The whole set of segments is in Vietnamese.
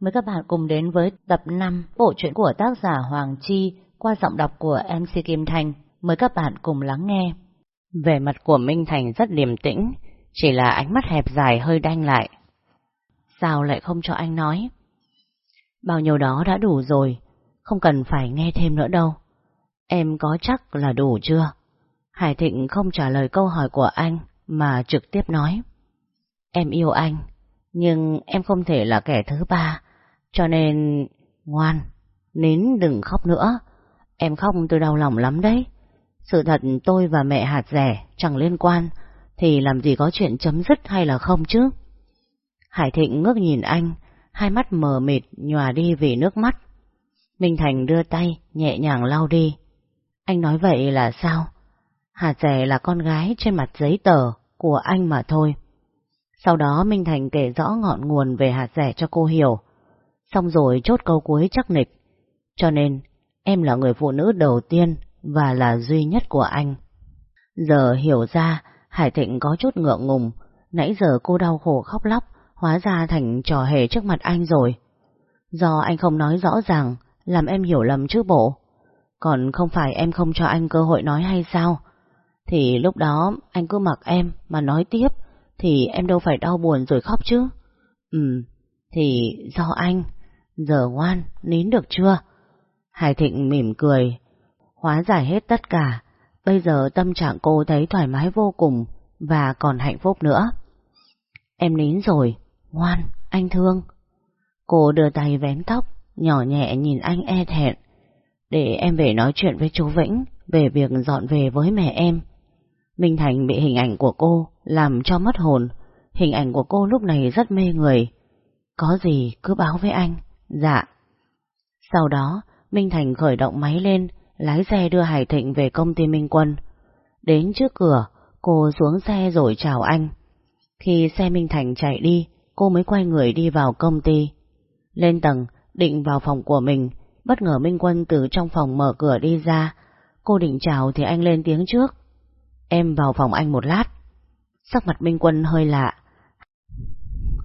Mời các bạn cùng đến với tập 5 bộ truyện của tác giả Hoàng Chi qua giọng đọc của MC Kim Thành. Mời các bạn cùng lắng nghe. Về mặt của Minh Thành rất điềm tĩnh, chỉ là ánh mắt hẹp dài hơi đanh lại. Sao lại không cho anh nói? Bao nhiêu đó đã đủ rồi, không cần phải nghe thêm nữa đâu. Em có chắc là đủ chưa? Hải Thịnh không trả lời câu hỏi của anh mà trực tiếp nói. Em yêu anh, nhưng em không thể là kẻ thứ ba, cho nên... Ngoan, nín đừng khóc nữa. Em khóc tôi đau lòng lắm đấy. Sự thật tôi và mẹ hạt rẻ chẳng liên quan, thì làm gì có chuyện chấm dứt hay là không chứ? Hải Thịnh ngước nhìn anh, hai mắt mờ mịt nhòa đi vì nước mắt. Minh Thành đưa tay nhẹ nhàng lau đi. Anh nói vậy là sao? Hạt rẻ là con gái trên mặt giấy tờ của anh mà thôi. Sau đó Minh Thành kể rõ ngọn nguồn về hạt rẻ cho cô hiểu. Xong rồi chốt câu cuối chắc nịch. Cho nên, em là người phụ nữ đầu tiên và là duy nhất của anh. Giờ hiểu ra, Hải Thịnh có chút ngượng ngùng. Nãy giờ cô đau khổ khóc lóc, hóa ra thành trò hề trước mặt anh rồi. Do anh không nói rõ ràng, làm em hiểu lầm chứ bộ. Còn không phải em không cho anh cơ hội nói hay sao? Thì lúc đó anh cứ mặc em mà nói tiếp, thì em đâu phải đau buồn rồi khóc chứ. Ừ, thì do anh. Giờ ngoan, nín được chưa? Hải Thịnh mỉm cười. Hóa giải hết tất cả. Bây giờ tâm trạng cô thấy thoải mái vô cùng và còn hạnh phúc nữa. Em nín rồi. Ngoan, anh thương. Cô đưa tay vén tóc, nhỏ nhẹ nhìn anh e thẹn. Để em về nói chuyện với chú Vĩnh về việc dọn về với mẹ em. Minh Thành bị hình ảnh của cô làm cho mất hồn. Hình ảnh của cô lúc này rất mê người. Có gì cứ báo với anh. Dạ. Sau đó, Minh Thành khởi động máy lên, lái xe đưa Hải Thịnh về công ty Minh Quân. Đến trước cửa, cô xuống xe rồi chào anh. Khi xe Minh Thành chạy đi, cô mới quay người đi vào công ty. Lên tầng, định vào phòng của mình, bất ngờ Minh Quân từ trong phòng mở cửa đi ra. Cô định chào thì anh lên tiếng trước. Em vào phòng anh một lát. Sắc mặt Minh Quân hơi lạ.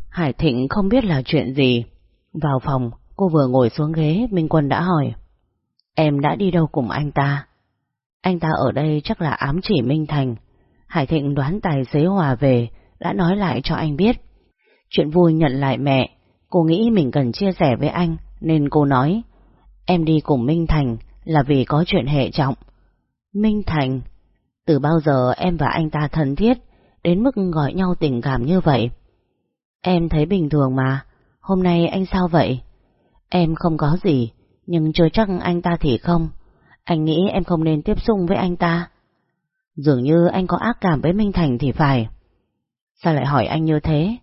Hải Thịnh không biết là chuyện gì. Vào phòng, cô vừa ngồi xuống ghế, Minh Quân đã hỏi. Em đã đi đâu cùng anh ta? Anh ta ở đây chắc là ám chỉ Minh Thành. Hải Thịnh đoán tài xế Hòa về, đã nói lại cho anh biết. Chuyện vui nhận lại mẹ, cô nghĩ mình cần chia sẻ với anh, nên cô nói. Em đi cùng Minh Thành là vì có chuyện hệ trọng. Minh Thành? Từ bao giờ em và anh ta thân thiết, đến mức gọi nhau tình cảm như vậy? Em thấy bình thường mà, hôm nay anh sao vậy? Em không có gì, nhưng chưa chắc anh ta thì không. Anh nghĩ em không nên tiếp xúc với anh ta. Dường như anh có ác cảm với Minh Thành thì phải. Sao lại hỏi anh như thế?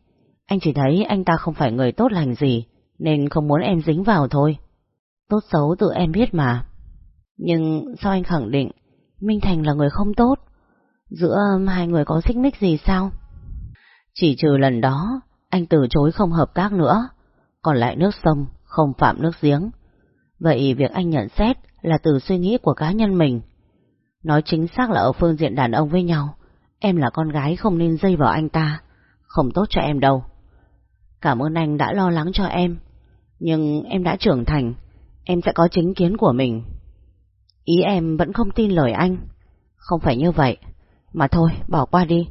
Anh chỉ thấy anh ta không phải người tốt lành gì, nên không muốn em dính vào thôi. Tốt xấu tự em biết mà. Nhưng sao anh khẳng định Minh Thành là người không tốt? Giữa hai người có xích mích gì sao? Chỉ trừ lần đó, anh từ chối không hợp tác nữa. Còn lại nước sông, không phạm nước giếng. Vậy việc anh nhận xét là từ suy nghĩ của cá nhân mình. Nói chính xác là ở phương diện đàn ông với nhau, em là con gái không nên dây vào anh ta. Không tốt cho em đâu. Cảm ơn anh đã lo lắng cho em. Nhưng em đã trưởng thành, em sẽ có chính kiến của mình. Ý em vẫn không tin lời anh. Không phải như vậy. Mà thôi, bỏ qua đi.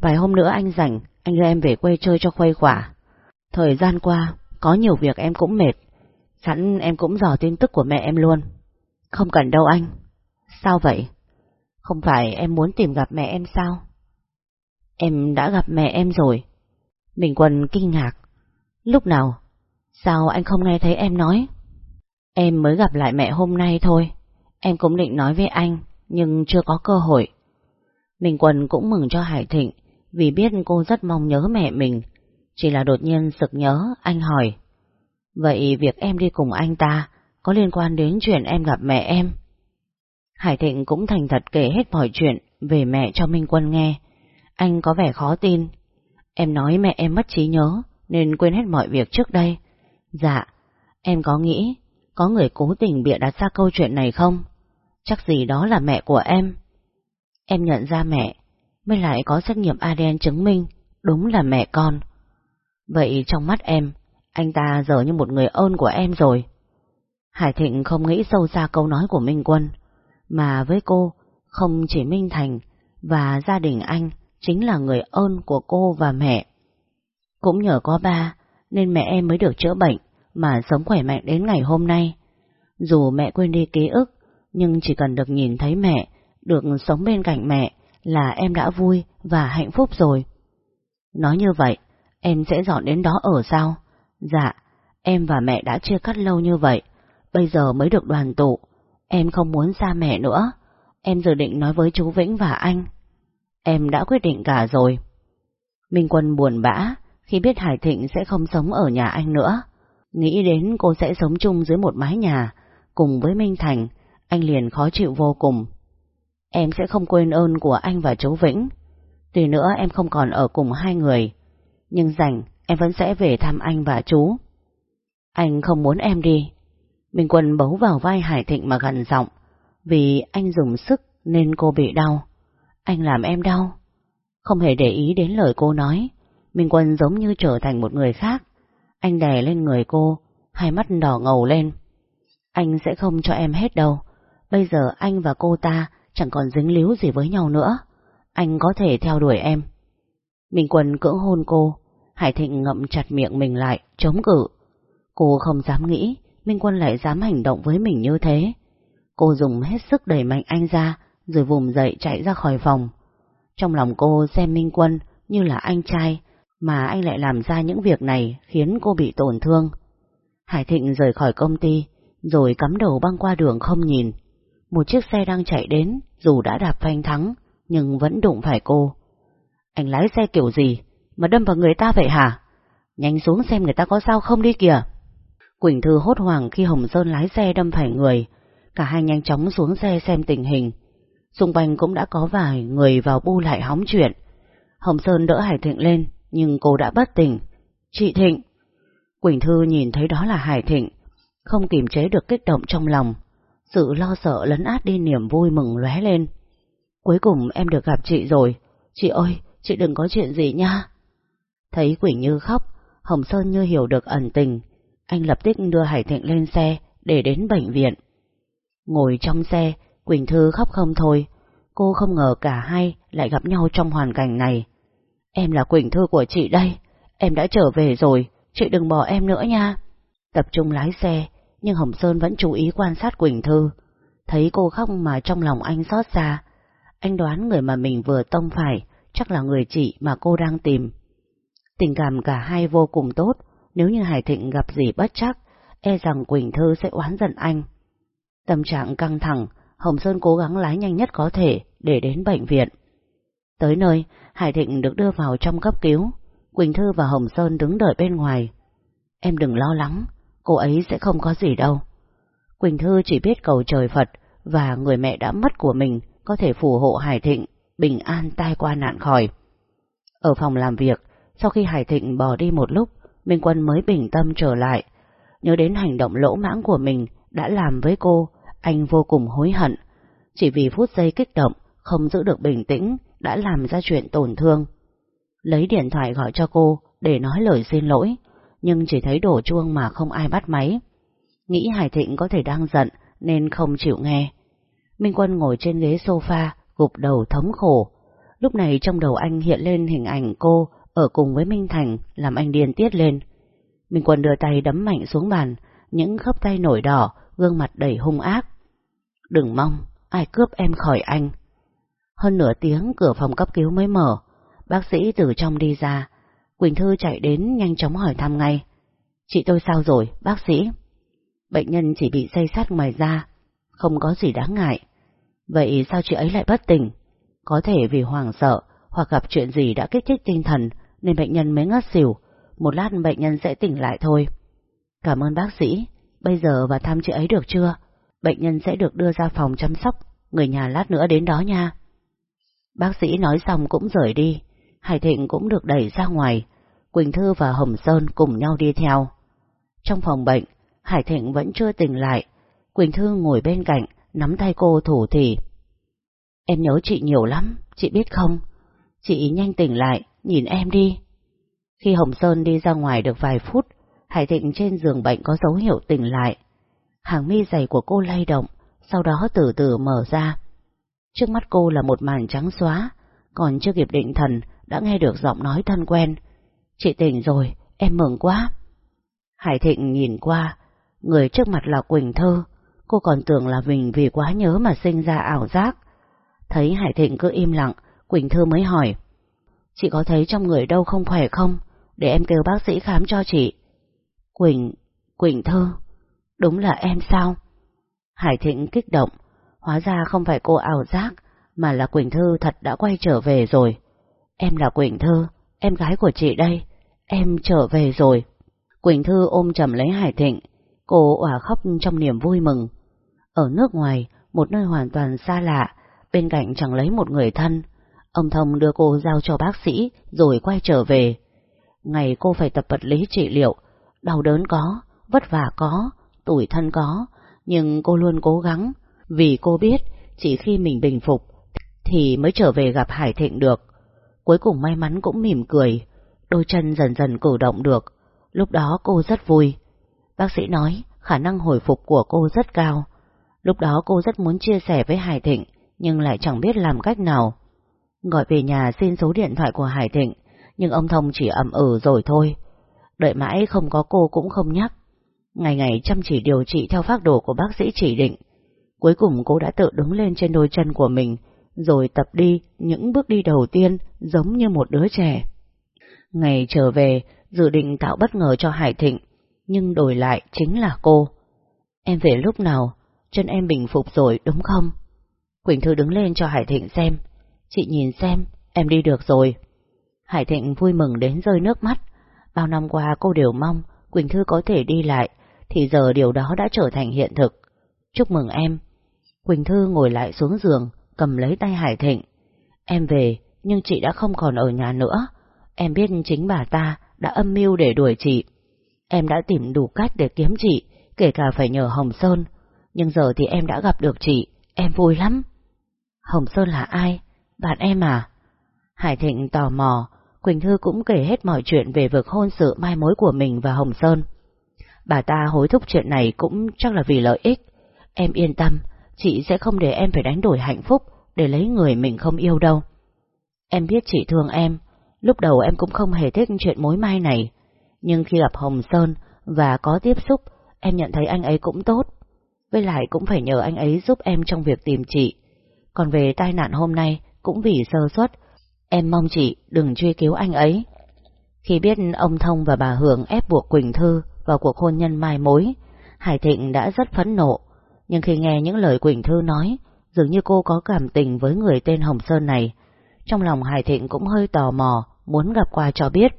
Vài hôm nữa anh rảnh, anh đưa em về quê chơi cho khuây khỏa. Thời gian qua, có nhiều việc em cũng mệt. Sẵn em cũng dò tin tức của mẹ em luôn. Không cần đâu anh. Sao vậy? Không phải em muốn tìm gặp mẹ em sao? Em đã gặp mẹ em rồi. Bình Quân kinh ngạc. Lúc nào? Sao anh không nghe thấy em nói? Em mới gặp lại mẹ hôm nay thôi. Em cũng định nói với anh, nhưng chưa có cơ hội. Bình Quân cũng mừng cho Hải Thịnh, vì biết cô rất mong nhớ mẹ mình. Chỉ là đột nhiên sực nhớ, anh hỏi. Vậy việc em đi cùng anh ta có liên quan đến chuyện em gặp mẹ em? Hải Thịnh cũng thành thật kể hết mọi chuyện về mẹ cho Minh Quân nghe. Anh có vẻ khó tin. Em nói mẹ em mất trí nhớ nên quên hết mọi việc trước đây. Dạ, em có nghĩ có người cố tình bịa đặt ra câu chuyện này không? Chắc gì đó là mẹ của em. Em nhận ra mẹ, mới lại có xét nghiệm ADN chứng minh đúng là mẹ con. Vậy trong mắt em, Anh ta giờ như một người ơn của em rồi. Hải Thịnh không nghĩ sâu xa câu nói của Minh Quân, mà với cô, không chỉ Minh Thành và gia đình anh chính là người ơn của cô và mẹ. Cũng nhờ có ba nên mẹ em mới được chữa bệnh mà sống khỏe mạnh đến ngày hôm nay. Dù mẹ quên đi ký ức, nhưng chỉ cần được nhìn thấy mẹ, được sống bên cạnh mẹ là em đã vui và hạnh phúc rồi. Nói như vậy, em sẽ dọn đến đó ở sao? Dạ, em và mẹ đã chia cắt lâu như vậy, bây giờ mới được đoàn tụ. Em không muốn xa mẹ nữa. Em dự định nói với chú Vĩnh và anh. Em đã quyết định cả rồi. Minh Quân buồn bã khi biết Hải Thịnh sẽ không sống ở nhà anh nữa. Nghĩ đến cô sẽ sống chung dưới một mái nhà, cùng với Minh Thành, anh liền khó chịu vô cùng. Em sẽ không quên ơn của anh và chú Vĩnh. Tuy nữa em không còn ở cùng hai người, nhưng rảnh em vẫn sẽ về thăm anh và chú. Anh không muốn em đi. Minh Quân bấu vào vai Hải Thịnh mà gần giọng, vì anh dùng sức nên cô bị đau. Anh làm em đau. Không hề để ý đến lời cô nói, Minh Quân giống như trở thành một người khác. Anh đè lên người cô, hai mắt đỏ ngầu lên. Anh sẽ không cho em hết đâu. Bây giờ anh và cô ta chẳng còn dính líu gì với nhau nữa. Anh có thể theo đuổi em. Minh Quân cưỡng hôn cô, Hải Thịnh ngậm chặt miệng mình lại, chống cự. Cô không dám nghĩ Minh Quân lại dám hành động với mình như thế. Cô dùng hết sức đẩy mạnh anh ra, rồi vùng dậy chạy ra khỏi phòng. Trong lòng cô xem Minh Quân như là anh trai, mà anh lại làm ra những việc này khiến cô bị tổn thương. Hải Thịnh rời khỏi công ty, rồi cắm đầu băng qua đường không nhìn. Một chiếc xe đang chạy đến, dù đã đạp phanh thắng, nhưng vẫn đụng phải cô. Anh lái xe kiểu gì, mà đâm vào người ta vậy hả? Nhanh xuống xem người ta có sao không đi kìa. Quỳnh Thư hốt hoảng khi Hồng Sơn lái xe đâm phải người. Cả hai nhanh chóng xuống xe xem tình hình. Xung quanh cũng đã có vài người vào bu lại hóng chuyện. Hồng Sơn đỡ Hải Thịnh lên, nhưng cô đã bất tỉnh. Chị Thịnh! Quỳnh Thư nhìn thấy đó là Hải Thịnh, không kiềm chế được kích động trong lòng. Sự lo sợ lấn át đi niềm vui mừng lóe lên. Cuối cùng em được gặp chị rồi. Chị ơi, chị đừng có chuyện gì nha. Thấy Quỳnh Như khóc, Hồng Sơn như hiểu được ẩn tình. Anh lập tức đưa Hải Thịnh lên xe để đến bệnh viện. Ngồi trong xe, Quỳnh Thư khóc không thôi. Cô không ngờ cả hai lại gặp nhau trong hoàn cảnh này. Em là Quỳnh Thư của chị đây. Em đã trở về rồi, chị đừng bỏ em nữa nha. Tập trung lái xe, nhưng Hồng Sơn vẫn chú ý quan sát Quỳnh Thư. Thấy cô khóc mà trong lòng anh xót xa. Anh đoán người mà mình vừa tông phải chắc là người chị mà cô đang tìm. Tình cảm cả hai vô cùng tốt, nếu như Hải Thịnh gặp gì bất chắc, e rằng Quỳnh Thư sẽ oán giận anh. Tâm trạng căng thẳng, Hồng Sơn cố gắng lái nhanh nhất có thể để đến bệnh viện. Tới nơi, Hải Thịnh được đưa vào trong cấp cứu, Quỳnh Thư và Hồng Sơn đứng đợi bên ngoài. Em đừng lo lắng, cô ấy sẽ không có gì đâu. Quỳnh Thư chỉ biết cầu trời Phật và người mẹ đã mất của mình có thể phù hộ Hải Thịnh, bình an tai qua nạn khỏi. Ở phòng làm việc, sau khi Hải Thịnh bỏ đi một lúc, Minh Quân mới bình tâm trở lại. Nhớ đến hành động lỗ mãng của mình đã làm với cô, anh vô cùng hối hận. Chỉ vì phút giây kích động, không giữ được bình tĩnh, đã làm ra chuyện tổn thương. Lấy điện thoại gọi cho cô để nói lời xin lỗi, nhưng chỉ thấy đổ chuông mà không ai bắt máy. Nghĩ Hải Thịnh có thể đang giận nên không chịu nghe. Minh Quân ngồi trên ghế sofa, gục đầu thống khổ. Lúc này trong đầu anh hiện lên hình ảnh cô ở cùng với Minh Thành làm anh điên tiết lên. Minh Quân đưa tay đấm mạnh xuống bàn, những khớp tay nổi đỏ, gương mặt đầy hung ác. Đừng mong, ai cướp em khỏi anh. Hơn nửa tiếng cửa phòng cấp cứu mới mở, bác sĩ từ trong đi ra. Quỳnh Thư chạy đến nhanh chóng hỏi thăm ngay. Chị tôi sao rồi, bác sĩ? Bệnh nhân chỉ bị xây sát ngoài da, không có gì đáng ngại. Vậy sao chị ấy lại bất tỉnh? Có thể vì hoảng sợ hoặc gặp chuyện gì đã kích thích tinh thần nên bệnh nhân mới ngất xỉu. Một lát bệnh nhân sẽ tỉnh lại thôi. Cảm ơn bác sĩ. Bây giờ vào thăm chị ấy được chưa? Bệnh nhân sẽ được đưa ra phòng chăm sóc. Người nhà lát nữa đến đó nha. Bác sĩ nói xong cũng rời đi. Hải Thịnh cũng được đẩy ra ngoài. Quỳnh Thư và Hồng Sơn cùng nhau đi theo. Trong phòng bệnh, Hải Thịnh vẫn chưa tỉnh lại. Quỳnh Thư ngồi bên cạnh, nắm tay cô thủ thỉ. Em nhớ chị nhiều lắm, chị biết không? Chị nhanh tỉnh lại, nhìn em đi. Khi Hồng Sơn đi ra ngoài được vài phút, Hải Thịnh trên giường bệnh có dấu hiệu tỉnh lại. Hàng mi dày của cô lay động, sau đó từ từ mở ra. Trước mắt cô là một màn trắng xóa, còn chưa kịp định thần đã nghe được giọng nói thân quen. Chị tỉnh rồi, em mừng quá. Hải Thịnh nhìn qua, người trước mặt là Quỳnh Thư, cô còn tưởng là mình vì quá nhớ mà sinh ra ảo giác. Thấy Hải Thịnh cứ im lặng, Quỳnh Thư mới hỏi. Chị có thấy trong người đâu không khỏe không? Để em kêu bác sĩ khám cho chị. Quỳnh, Quỳnh Thư, đúng là em sao? Hải Thịnh kích động, hóa ra không phải cô ảo giác, mà là Quỳnh Thư thật đã quay trở về rồi. Em là Quỳnh Thư, em gái của chị đây, em trở về rồi. Quỳnh Thư ôm chầm lấy Hải Thịnh, cô òa khóc trong niềm vui mừng. Ở nước ngoài, một nơi hoàn toàn xa lạ, bên cạnh chẳng lấy một người thân, ông Thông đưa cô giao cho bác sĩ rồi quay trở về. Ngày cô phải tập vật lý trị liệu, đau đớn có, vất vả có, tủi thân có, nhưng cô luôn cố gắng, vì cô biết chỉ khi mình bình phục thì mới trở về gặp Hải Thịnh được. Cuối cùng may mắn cũng mỉm cười, đôi chân dần dần cử động được. Lúc đó cô rất vui. Bác sĩ nói khả năng hồi phục của cô rất cao. Lúc đó cô rất muốn chia sẻ với Hải Thịnh, nhưng lại chẳng biết làm cách nào. Gọi về nhà xin số điện thoại của Hải Thịnh, nhưng ông Thông chỉ ậm ừ rồi thôi. Đợi mãi không có cô cũng không nhắc. Ngày ngày chăm chỉ điều trị theo phác đồ của bác sĩ chỉ định. Cuối cùng cô đã tự đứng lên trên đôi chân của mình, rồi tập đi những bước đi đầu tiên giống như một đứa trẻ. Ngày trở về, dự định tạo bất ngờ cho Hải Thịnh, nhưng đổi lại chính là cô. Em về lúc nào? Chân em bình phục rồi đúng không? Quỳnh Thư đứng lên cho Hải Thịnh xem. Chị nhìn xem, em đi được rồi. Hải Thịnh vui mừng đến rơi nước mắt. Bao năm qua cô đều mong Quỳnh Thư có thể đi lại, thì giờ điều đó đã trở thành hiện thực. Chúc mừng em. Quỳnh Thư ngồi lại xuống giường, cầm lấy tay Hải Thịnh. Em về, nhưng chị đã không còn ở nhà nữa. Em biết chính bà ta đã âm mưu để đuổi chị. Em đã tìm đủ cách để kiếm chị, kể cả phải nhờ Hồng Sơn. Nhưng giờ thì em đã gặp được chị, em vui lắm. Hồng Sơn là ai? Bạn em à? Hải Thịnh tò mò, Quỳnh Thư cũng kể hết mọi chuyện về vực hôn sự mai mối của mình và Hồng Sơn. Bà ta hối thúc chuyện này cũng chắc là vì lợi ích. Em yên tâm, chị sẽ không để em phải đánh đổi hạnh phúc để lấy người mình không yêu đâu. Em biết chị thương em, lúc đầu em cũng không hề thích chuyện mối mai này, nhưng khi gặp Hồng Sơn và có tiếp xúc, em nhận thấy anh ấy cũng tốt. Với lại cũng phải nhờ anh ấy giúp em trong việc tìm chị. Còn về tai nạn hôm nay, cũng vì sơ suất, em mong chị đừng truy cứu anh ấy. Khi biết ông Thông và bà Hưởng ép buộc Quỳnh Thư vào cuộc hôn nhân mai mối, Hải Thịnh đã rất phẫn nộ. Nhưng khi nghe những lời Quỳnh Thư nói, dường như cô có cảm tình với người tên Hồng Sơn này. Trong lòng Hải Thịnh cũng hơi tò mò, muốn gặp qua cho biết.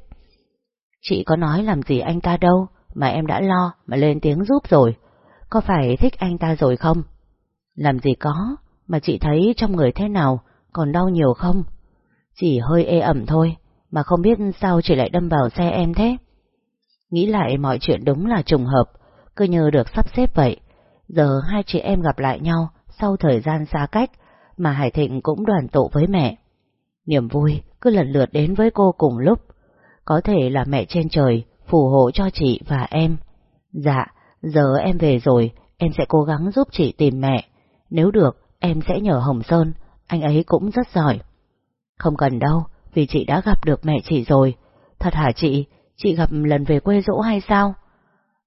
Chị có nói làm gì anh ta đâu, mà em đã lo mà lên tiếng giúp rồi. Có phải thích anh ta rồi không? Làm gì có, mà chị thấy trong người thế nào, còn đau nhiều không? Chỉ hơi ê ẩm thôi, mà không biết sao chị lại đâm vào xe em thế. Nghĩ lại mọi chuyện đúng là trùng hợp, cứ như được sắp xếp vậy. Giờ hai chị em gặp lại nhau sau thời gian xa cách, mà Hải Thịnh cũng đoàn tụ với mẹ. Niềm vui cứ lần lượt đến với cô cùng lúc. Có thể là mẹ trên trời phù hộ cho chị và em. Dạ, giờ em về rồi, em sẽ cố gắng giúp chị tìm mẹ. Nếu được, em sẽ nhờ Hồng Sơn, anh ấy cũng rất giỏi. Không cần đâu, vì chị đã gặp được mẹ chị rồi. Thật hả chị, chị gặp lần về quê dỗ hay sao?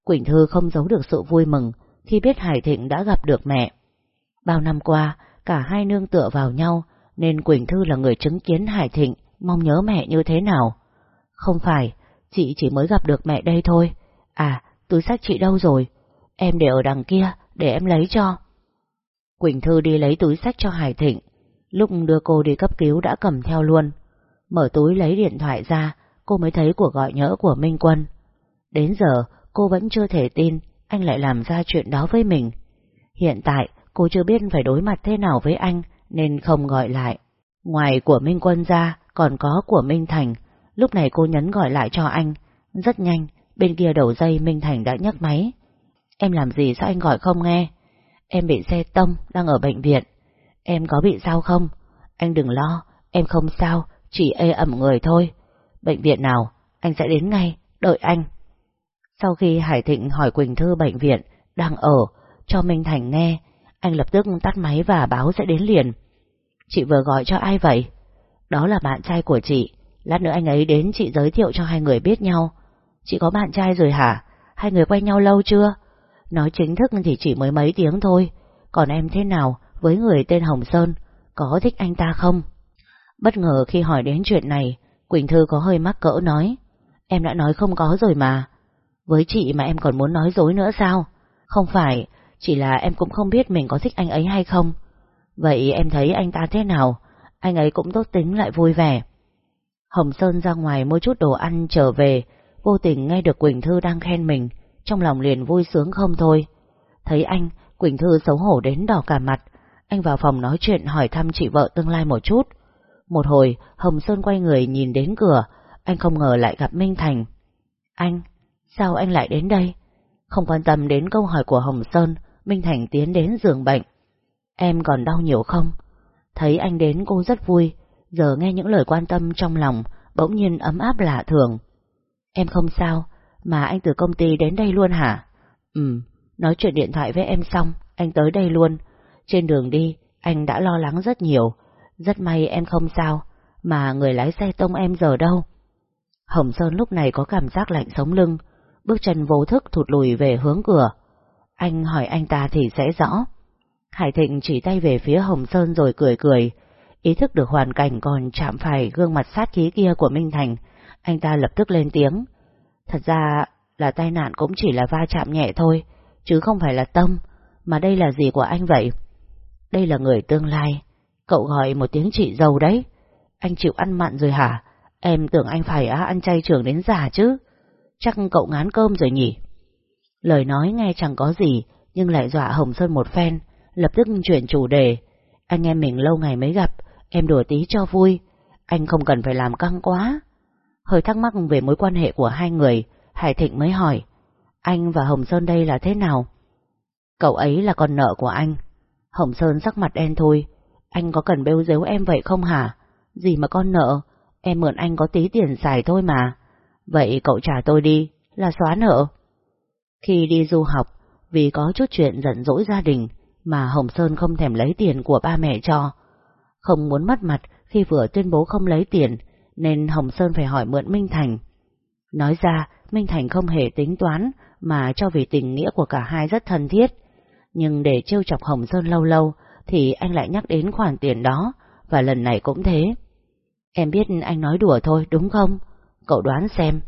Quỳnh Thư không giấu được sự vui mừng khi biết Hải Thịnh đã gặp được mẹ. Bao năm qua, cả hai nương tựa vào nhau, nên Quỳnh Thư là người chứng kiến Hải Thịnh mong nhớ mẹ như thế nào. Không phải, chị chỉ mới gặp được mẹ đây thôi. À, túi sách chị đâu rồi? Em để ở đằng kia, để em lấy cho. Quỳnh Thư đi lấy túi sách cho Hải Thịnh. Lúc đưa cô đi cấp cứu đã cầm theo luôn. Mở túi lấy điện thoại ra, cô mới thấy cuộc gọi nhỡ của Minh Quân. Đến giờ, cô vẫn chưa thể tin anh lại làm ra chuyện đó với mình. Hiện tại, cô chưa biết phải đối mặt thế nào với anh, nên không gọi lại. Ngoài của Minh Quân ra, còn có của Minh Thành. Lúc này cô nhấn gọi lại cho anh. Rất nhanh, bên kia đầu dây Minh Thành đã nhấc máy. Em làm gì sao anh gọi không nghe? Em bị xe tông, đang ở bệnh viện. Em có bị sao không? Anh đừng lo, em không sao, chỉ ê ẩm người thôi. Bệnh viện nào? Anh sẽ đến ngay, đợi anh. Sau khi Hải Thịnh hỏi Quỳnh Thư bệnh viện đang ở, cho Minh Thành nghe, anh lập tức tắt máy và báo sẽ đến liền. Chị vừa gọi cho ai vậy? Đó là bạn trai của chị, lát nữa anh ấy đến chị giới thiệu cho hai người biết nhau. Chị có bạn trai rồi hả? Hai người quen nhau lâu chưa? Nói chính thức thì chỉ mới mấy tiếng thôi, còn em thế nào với người tên Hồng Sơn, có thích anh ta không? Bất ngờ khi hỏi đến chuyện này, Quỳnh Thư có hơi mắc cỡ nói, em đã nói không có rồi mà. Với chị mà em còn muốn nói dối nữa sao? Không phải, chỉ là em cũng không biết mình có thích anh ấy hay không. Vậy em thấy anh ta thế nào? Anh ấy cũng tốt tính lại vui vẻ. Hồng Sơn ra ngoài mua chút đồ ăn trở về, vô tình nghe được Quỳnh Thư đang khen mình, trong lòng liền vui sướng không thôi. Thấy anh, Quỳnh Thư xấu hổ đến đỏ cả mặt, anh vào phòng nói chuyện hỏi thăm chị vợ tương lai một chút. Một hồi, Hồng Sơn quay người nhìn đến cửa, anh không ngờ lại gặp Minh Thành. Anh, sao anh lại đến đây? Không quan tâm đến câu hỏi của Hồng Sơn, Minh Thành tiến đến giường bệnh. Em còn đau nhiều không? Thấy anh đến cô rất vui, giờ nghe những lời quan tâm trong lòng, bỗng nhiên ấm áp lạ thường. Em không sao, mà anh từ công ty đến đây luôn hả? Ừ, nói chuyện điện thoại với em xong, anh tới đây luôn. Trên đường đi, anh đã lo lắng rất nhiều. Rất may em không sao, mà người lái xe tông em giờ đâu. Hồng Sơn lúc này có cảm giác lạnh sống lưng, bước chân vô thức thụt lùi về hướng cửa. Anh hỏi anh ta thì sẽ rõ. Hải Thịnh chỉ tay về phía Hồng Sơn rồi cười cười. Ý thức được hoàn cảnh còn chạm phải gương mặt sát khí kia của Minh Thành, anh ta lập tức lên tiếng. Thật ra là tai nạn cũng chỉ là va chạm nhẹ thôi, chứ không phải là tâm, mà đây là gì của anh vậy? Đây là người tương lai, cậu gọi một tiếng chị giàu đấy. Anh chịu ăn mặn rồi hả? Em tưởng anh phải ăn chay trưởng đến già chứ. Chắc cậu ngán cơm rồi nhỉ? Lời nói nghe chẳng có gì, nhưng lại dọa Hồng Sơn một phen, lập tức chuyển chủ đề. Anh em mình lâu ngày mới gặp, em đùa tí cho vui. Anh không cần phải làm căng quá. Hơi thắc mắc về mối quan hệ của hai người, Hải Thịnh mới hỏi, anh và Hồng Sơn đây là thế nào? Cậu ấy là con nợ của anh. Hồng Sơn sắc mặt đen thôi, anh có cần bêu dếu em vậy không hả? Gì mà con nợ, em mượn anh có tí tiền xài thôi mà. Vậy cậu trả tôi đi, là xóa nợ. Khi đi du học, vì có chút chuyện giận dỗi gia đình mà Hồng Sơn không thèm lấy tiền của ba mẹ cho. Không muốn mất mặt khi vừa tuyên bố không lấy tiền, nên Hồng Sơn phải hỏi mượn Minh Thành. Nói ra, Minh Thành không hề tính toán, mà cho vì tình nghĩa của cả hai rất thân thiết. Nhưng để trêu chọc Hồng Sơn lâu lâu, thì anh lại nhắc đến khoản tiền đó, và lần này cũng thế. Em biết anh nói đùa thôi, đúng không? Cậu đoán xem.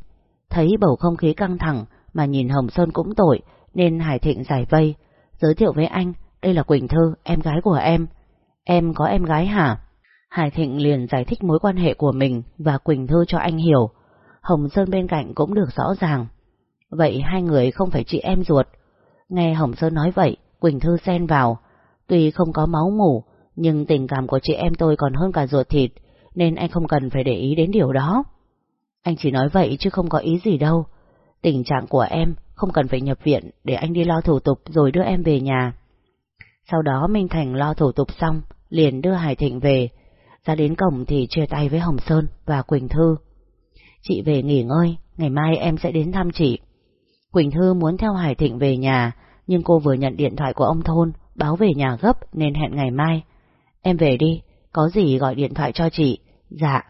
Thấy bầu không khí căng thẳng, mà nhìn Hồng Sơn cũng tội, nên Hải Thịnh giải vây. Giới thiệu với anh, đây là Quỳnh Thư, em gái của em. Em có em gái hả? Hải Thịnh liền giải thích mối quan hệ của mình và Quỳnh Thư cho anh hiểu. Hồng Sơn bên cạnh cũng được rõ ràng. Vậy hai người không phải chị em ruột. Nghe Hồng Sơn nói vậy, Quỳnh Thư xen vào. Tuy không có máu mủ, nhưng tình cảm của chị em tôi còn hơn cả ruột thịt, nên anh không cần phải để ý đến điều đó. Anh chỉ nói vậy chứ không có ý gì đâu. Tình trạng của em không cần phải nhập viện để anh đi lo thủ tục rồi đưa em về nhà. Sau đó Minh Thành lo thủ tục xong, liền đưa Hải Thịnh về. Ra đến cổng thì chia tay với Hồng Sơn và Quỳnh Thư. Chị về nghỉ ngơi, ngày mai em sẽ đến thăm chị. Quỳnh Thư muốn theo Hải Thịnh về nhà, nhưng cô vừa nhận điện thoại của ông Thôn, báo về nhà gấp nên hẹn ngày mai. Em về đi, có gì gọi điện thoại cho chị. Dạ.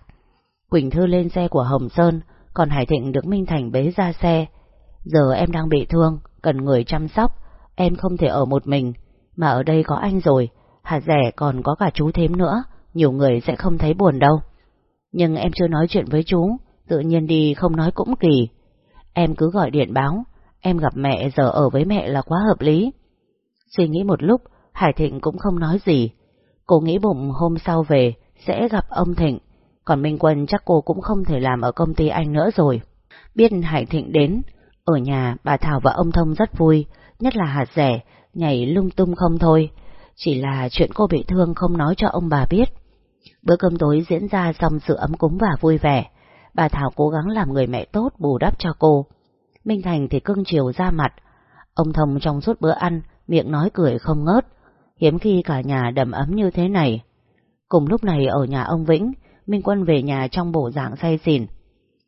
Quỳnh Thư lên xe của Hồng Sơn, còn Hải Thịnh được Minh Thành bế ra xe. Giờ em đang bị thương, cần người chăm sóc, em không thể ở một mình, mà ở đây có anh rồi, hạt rẻ còn có cả chú thêm nữa, nhiều người sẽ không thấy buồn đâu. Nhưng em chưa nói chuyện với chú, tự nhiên đi không nói cũng kỳ. Em cứ gọi điện báo, em gặp mẹ giờ ở với mẹ là quá hợp lý. Suy nghĩ một lúc, Hải Thịnh cũng không nói gì. Cô nghĩ bụng hôm sau về sẽ gặp ông Thịnh, còn Minh Quân chắc cô cũng không thể làm ở công ty anh nữa rồi. Biết Hải Thịnh đến, ở nhà bà Thảo và ông Thông rất vui, nhất là hạt rẻ, nhảy lung tung không thôi. Chỉ là chuyện cô bị thương không nói cho ông bà biết. Bữa cơm tối diễn ra xong sự ấm cúng và vui vẻ. Bà Thảo cố gắng làm người mẹ tốt bù đắp cho cô. Minh Thành thì cưng chiều ra mặt. Ông Thông trong suốt bữa ăn, miệng nói cười không ngớt. Hiếm khi cả nhà đầm ấm như thế này. Cùng lúc này ở nhà ông Vĩnh, Minh Quân về nhà trong bộ dạng say xỉn.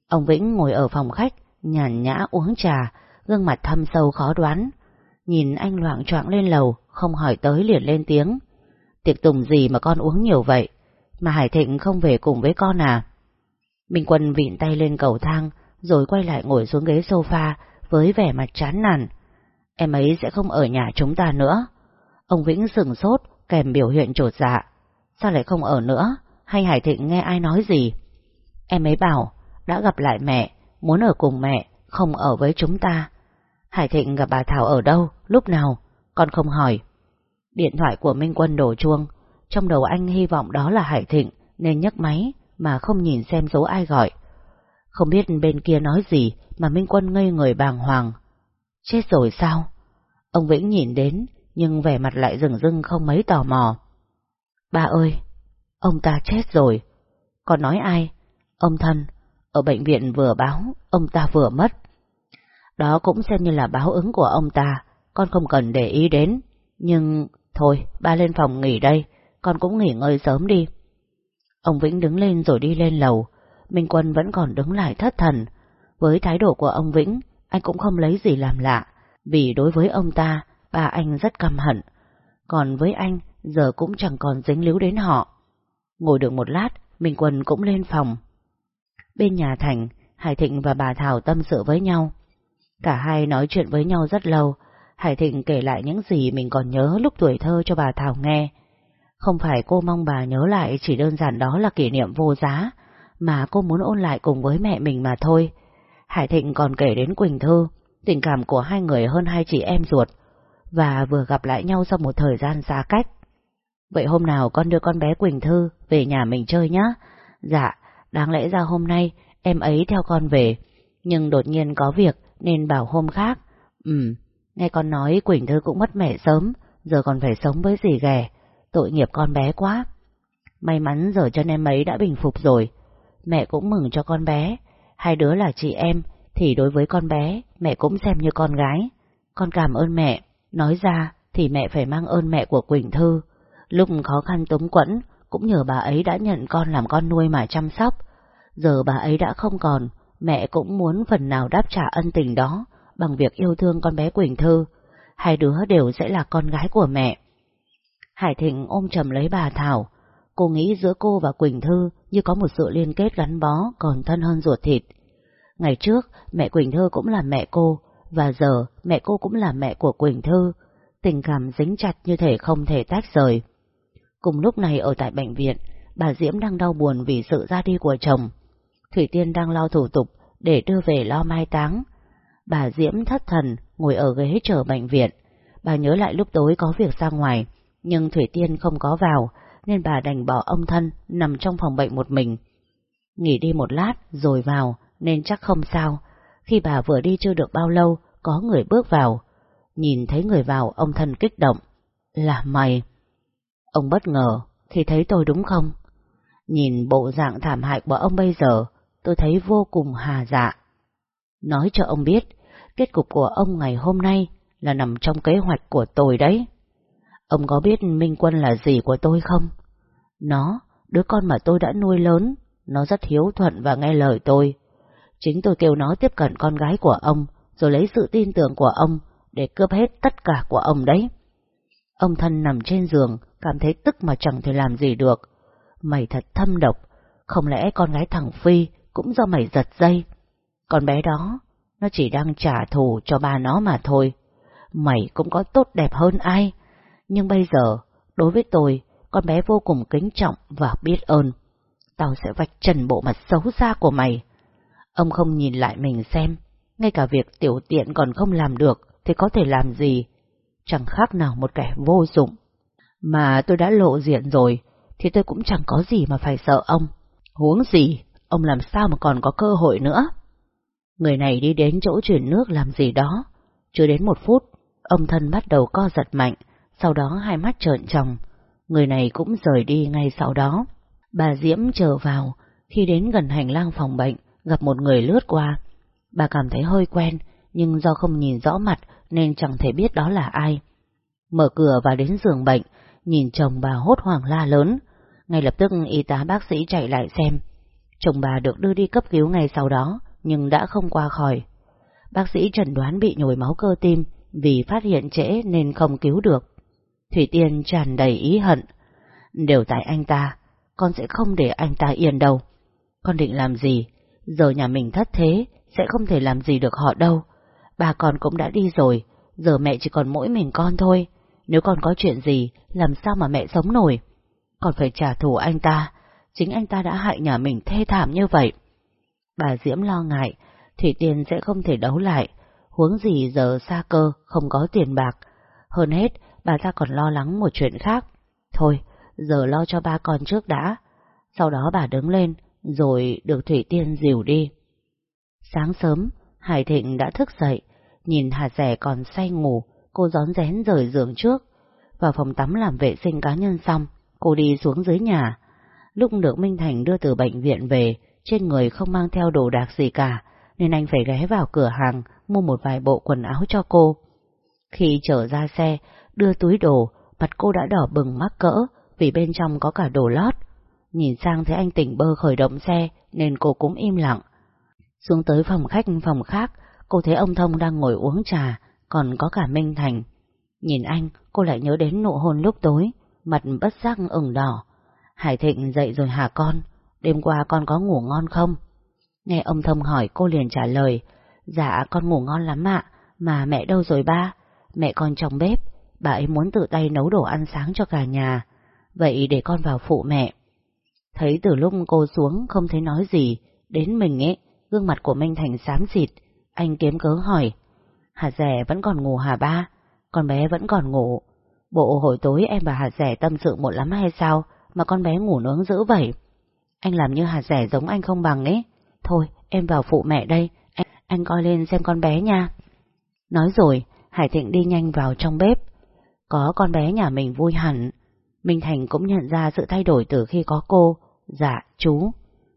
Ông Vĩnh ngồi ở phòng khách, nhàn nhã uống trà, gương mặt thâm sâu khó đoán. Nhìn anh loạn choạng lên lầu, không hỏi tới liền lên tiếng. Tiệc tùng gì mà con uống nhiều vậy? Mà Hải Thịnh không về cùng với con à? Minh Quân vịn tay lên cầu thang, rồi quay lại ngồi xuống ghế sofa với vẻ mặt chán nản. Em ấy sẽ không ở nhà chúng ta nữa. Ông Vĩnh sừng sốt, kèm biểu hiện trột dạ. Sao lại không ở nữa? Hay Hải Thịnh nghe ai nói gì? Em ấy bảo, đã gặp lại mẹ, muốn ở cùng mẹ, không ở với chúng ta. Hải Thịnh gặp bà Thảo ở đâu, lúc nào? Con không hỏi. Điện thoại của Minh Quân đổ chuông, trong đầu anh hy vọng đó là Hải Thịnh, nên nhấc máy mà không nhìn xem số ai gọi. Không biết bên kia nói gì mà Minh Quân ngây người bàng hoàng. Chết rồi sao? Ông Vĩnh nhìn đến, nhưng vẻ mặt lại rừng rưng không mấy tò mò. Ba ơi, ông ta chết rồi. Còn nói ai? Ông thân, ở bệnh viện vừa báo, ông ta vừa mất. Đó cũng xem như là báo ứng của ông ta, con không cần để ý đến. Nhưng, thôi, ba lên phòng nghỉ đây, con cũng nghỉ ngơi sớm đi. Ông Vĩnh đứng lên rồi đi lên lầu, Minh Quân vẫn còn đứng lại thất thần. Với thái độ của ông Vĩnh, anh cũng không lấy gì làm lạ, vì đối với ông ta, ba anh rất căm hận. Còn với anh, giờ cũng chẳng còn dính líu đến họ. Ngồi được một lát, Minh Quân cũng lên phòng. Bên nhà Thành, Hải Thịnh và bà Thảo tâm sự với nhau. Cả hai nói chuyện với nhau rất lâu, Hải Thịnh kể lại những gì mình còn nhớ lúc tuổi thơ cho bà Thảo nghe. Không phải cô mong bà nhớ lại chỉ đơn giản đó là kỷ niệm vô giá, mà cô muốn ôn lại cùng với mẹ mình mà thôi. Hải Thịnh còn kể đến Quỳnh Thư, tình cảm của hai người hơn hai chị em ruột, và vừa gặp lại nhau sau một thời gian xa cách. Vậy hôm nào con đưa con bé Quỳnh Thư về nhà mình chơi nhé? Dạ, đáng lẽ ra hôm nay em ấy theo con về, nhưng đột nhiên có việc nên bảo hôm khác. Ừ, nghe con nói Quỳnh Thư cũng mất mẹ sớm, giờ còn phải sống với dì ghẻ, tội nghiệp con bé quá. May mắn giờ chân em ấy đã bình phục rồi, mẹ cũng mừng cho con bé, hai đứa là chị em, thì đối với con bé, mẹ cũng xem như con gái. Con cảm ơn mẹ, nói ra thì mẹ phải mang ơn mẹ của Quỳnh Thư. Lúc khó khăn túng quẫn, cũng nhờ bà ấy đã nhận con làm con nuôi mà chăm sóc. Giờ bà ấy đã không còn, mẹ cũng muốn phần nào đáp trả ân tình đó bằng việc yêu thương con bé Quỳnh Thư. Hai đứa đều sẽ là con gái của mẹ. Hải Thịnh ôm chầm lấy bà Thảo. Cô nghĩ giữa cô và Quỳnh Thư như có một sự liên kết gắn bó còn thân hơn ruột thịt. Ngày trước, mẹ Quỳnh Thư cũng là mẹ cô, và giờ mẹ cô cũng là mẹ của Quỳnh Thư. Tình cảm dính chặt như thể không thể tách rời. Cùng lúc này ở tại bệnh viện, bà Diễm đang đau buồn vì sự ra đi của chồng. Thủy Tiên đang lo thủ tục để đưa về lo mai táng. Bà Diễm thất thần ngồi ở ghế chờ bệnh viện. Bà nhớ lại lúc tối có việc ra ngoài, nhưng Thủy Tiên không có vào, nên bà đành bỏ ông thân nằm trong phòng bệnh một mình. Nghỉ đi một lát rồi vào, nên chắc không sao. Khi bà vừa đi chưa được bao lâu, có người bước vào. Nhìn thấy người vào, ông thân kích động. Là mày. Ông bất ngờ khi thấy tôi đúng không? Nhìn bộ dạng thảm hại của ông bây giờ, tôi thấy vô cùng hà dạ. Nói cho ông biết, kết cục của ông ngày hôm nay là nằm trong kế hoạch của tôi đấy. Ông có biết Minh Quân là gì của tôi không? Nó, đứa con mà tôi đã nuôi lớn, nó rất hiếu thuận và nghe lời tôi. Chính tôi kêu nó tiếp cận con gái của ông, rồi lấy sự tin tưởng của ông để cướp hết tất cả của ông đấy. Ông thân nằm trên giường, cảm thấy tức mà chẳng thể làm gì được. Mày thật thâm độc, không lẽ con gái thằng Phi cũng do mày giật dây? Con bé đó, nó chỉ đang trả thù cho ba nó mà thôi. Mày cũng có tốt đẹp hơn ai, nhưng bây giờ, đối với tôi, con bé vô cùng kính trọng và biết ơn. Tao sẽ vạch trần bộ mặt xấu xa của mày. Ông không nhìn lại mình xem, ngay cả việc tiểu tiện còn không làm được thì có thể làm gì? Chẳng khác nào một kẻ vô dụng. Mà tôi đã lộ diện rồi, thì tôi cũng chẳng có gì mà phải sợ ông. Huống gì, ông làm sao mà còn có cơ hội nữa? Người này đi đến chỗ chuyển nước làm gì đó. Chưa đến một phút, ông thân bắt đầu co giật mạnh, sau đó hai mắt trợn tròng. Người này cũng rời đi ngay sau đó. Bà Diễm chờ vào, khi đến gần hành lang phòng bệnh, gặp một người lướt qua. Bà cảm thấy hơi quen, nhưng do không nhìn rõ mặt nên chẳng thể biết đó là ai. Mở cửa và đến giường bệnh, nhìn chồng bà hốt hoảng la lớn. Ngay lập tức y tá bác sĩ chạy lại xem. Chồng bà được đưa đi cấp cứu ngay sau đó, nhưng đã không qua khỏi. Bác sĩ chẩn đoán bị nhồi máu cơ tim vì phát hiện trễ nên không cứu được. Thủy Tiên tràn đầy ý hận. Đều tại anh ta, con sẽ không để anh ta yên đâu. Con định làm gì? Giờ nhà mình thất thế, sẽ không thể làm gì được họ đâu. Bà con cũng đã đi rồi, giờ mẹ chỉ còn mỗi mình con thôi. Nếu con có chuyện gì, làm sao mà mẹ sống nổi? Còn phải trả thù anh ta, chính anh ta đã hại nhà mình thê thảm như vậy. Bà Diễm lo ngại, Thủy Tiên sẽ không thể đấu lại, huống gì giờ xa cơ, không có tiền bạc. Hơn hết, bà ta còn lo lắng một chuyện khác. Thôi, giờ lo cho ba con trước đã. Sau đó bà đứng lên, rồi được Thủy Tiên dìu đi. Sáng sớm, Hải Thịnh đã thức dậy, nhìn Hà Rẻ còn say ngủ, cô gión rén rời giường trước. Vào phòng tắm làm vệ sinh cá nhân xong, cô đi xuống dưới nhà. Lúc được Minh Thành đưa từ bệnh viện về, trên người không mang theo đồ đạc gì cả, nên anh phải ghé vào cửa hàng mua một vài bộ quần áo cho cô. Khi trở ra xe, đưa túi đồ, mặt cô đã đỏ bừng mắc cỡ vì bên trong có cả đồ lót. Nhìn sang thấy anh tỉnh bơ khởi động xe nên cô cũng im lặng. Xuống tới phòng khách phòng khác, cô thấy ông Thông đang ngồi uống trà, còn có cả Minh Thành. Nhìn anh, cô lại nhớ đến nụ hôn lúc tối, mặt bất giác ửng đỏ. Hải Thịnh dậy rồi hả con? Đêm qua con có ngủ ngon không? Nghe ông Thông hỏi cô liền trả lời, dạ con ngủ ngon lắm ạ, mà mẹ đâu rồi ba? Mẹ con trong bếp, bà ấy muốn tự tay nấu đồ ăn sáng cho cả nhà. Vậy để con vào phụ mẹ. Thấy từ lúc cô xuống không thấy nói gì, đến mình ấy, gương mặt của Minh Thành xám xịt, anh kiếm cớ hỏi. Hà rẻ vẫn còn ngủ hả ba? Con bé vẫn còn ngủ. Bộ hồi tối em và Hà rẻ tâm sự một lắm hay sao, mà con bé ngủ nướng dữ vậy? Anh làm như hạt rẻ giống anh không bằng ấy. Thôi, em vào phụ mẹ đây, anh, anh coi lên xem con bé nha. Nói rồi, Hải Thịnh đi nhanh vào trong bếp. Có con bé nhà mình vui hẳn. Minh Thành cũng nhận ra sự thay đổi từ khi có cô. Dạ, chú.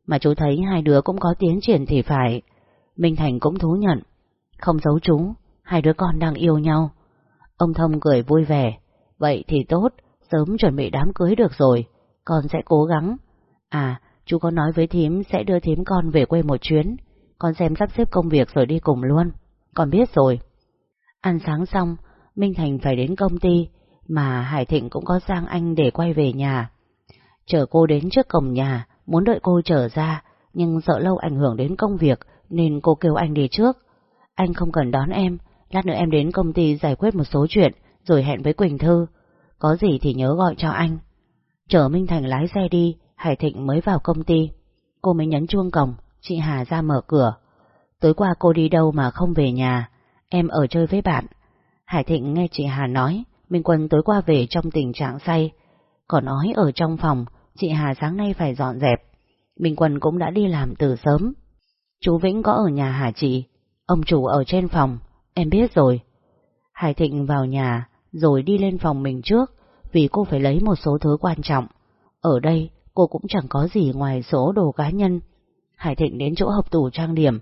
Mà chú thấy hai đứa cũng có tiến triển thì phải. Minh Thành cũng thú nhận. Không giấu chú, hai đứa con đang yêu nhau. Ông Thông cười vui vẻ. Vậy thì tốt, sớm chuẩn bị đám cưới được rồi. Con sẽ cố gắng. À, chú có nói với thím sẽ đưa thím con về quê một chuyến. Con xem sắp xếp công việc rồi đi cùng luôn. Con biết rồi. Ăn sáng xong, Minh Thành phải đến công ty, mà Hải Thịnh cũng có sang anh để quay về nhà. Chờ cô đến trước cổng nhà, muốn đợi cô trở ra, nhưng sợ lâu ảnh hưởng đến công việc, nên cô kêu anh đi trước. Anh không cần đón em, lát nữa em đến công ty giải quyết một số chuyện, rồi hẹn với Quỳnh Thư. Có gì thì nhớ gọi cho anh chở Minh Thành lái xe đi, Hải Thịnh mới vào công ty. Cô mới nhấn chuông cổng, chị Hà ra mở cửa. Tối qua cô đi đâu mà không về nhà, em ở chơi với bạn. Hải Thịnh nghe chị Hà nói, Minh Quân tối qua về trong tình trạng say. Còn nói ở trong phòng, chị Hà sáng nay phải dọn dẹp. Minh Quân cũng đã đi làm từ sớm. Chú Vĩnh có ở nhà hả chị? Ông chủ ở trên phòng, em biết rồi. Hải Thịnh vào nhà, rồi đi lên phòng mình trước, vì cô phải lấy một số thứ quan trọng. Ở đây, cô cũng chẳng có gì ngoài số đồ cá nhân. Hải Thịnh đến chỗ hộp tủ trang điểm,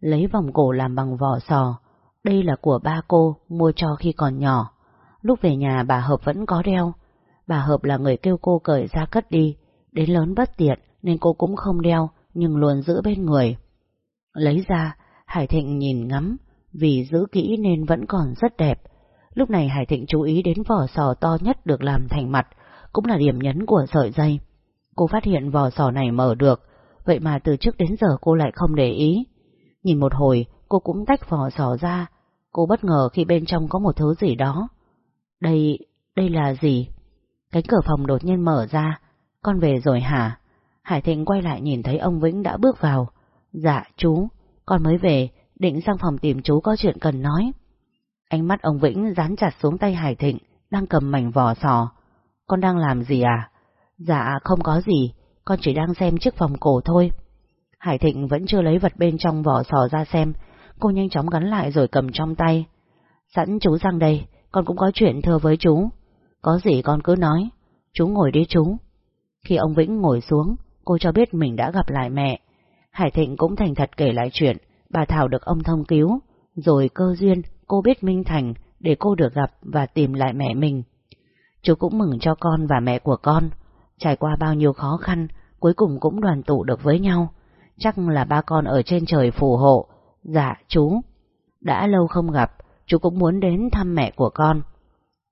lấy vòng cổ làm bằng vỏ sò. Đây là của ba cô, mua cho khi còn nhỏ. Lúc về nhà bà Hợp vẫn có đeo. Bà Hợp là người kêu cô cởi ra cất đi, đến lớn bất tiện nên cô cũng không đeo, nhưng luôn giữ bên người. Lấy ra, Hải Thịnh nhìn ngắm, vì giữ kỹ nên vẫn còn rất đẹp. Lúc này Hải Thịnh chú ý đến vỏ sò to nhất được làm thành mặt, cũng là điểm nhấn của sợi dây. Cô phát hiện vỏ sò này mở được, vậy mà từ trước đến giờ cô lại không để ý. Nhìn một hồi, cô cũng tách vỏ sò ra, cô bất ngờ khi bên trong có một thứ gì đó. Đây, đây là gì? Cánh cửa phòng đột nhiên mở ra, con về rồi hả? Hải Thịnh quay lại nhìn thấy ông Vĩnh đã bước vào. Dạ, chú, con mới về, định sang phòng tìm chú có chuyện cần nói. Ánh mắt ông Vĩnh dán chặt xuống tay Hải Thịnh, đang cầm mảnh vỏ sò. Con đang làm gì à? Dạ, không có gì, con chỉ đang xem chiếc vòng cổ thôi. Hải Thịnh vẫn chưa lấy vật bên trong vỏ sò ra xem, cô nhanh chóng gắn lại rồi cầm trong tay. Sẵn chú sang đây, con cũng có chuyện thưa với chú. Có gì con cứ nói, chú ngồi đi chú. Khi ông Vĩnh ngồi xuống, cô cho biết mình đã gặp lại mẹ. Hải Thịnh cũng thành thật kể lại chuyện, bà Thảo được ông thông cứu, rồi cơ duyên cô biết Minh Thành để cô được gặp và tìm lại mẹ mình. Chú cũng mừng cho con và mẹ của con, trải qua bao nhiêu khó khăn, cuối cùng cũng đoàn tụ được với nhau. Chắc là ba con ở trên trời phù hộ. Dạ, chú. Đã lâu không gặp, chú cũng muốn đến thăm mẹ của con.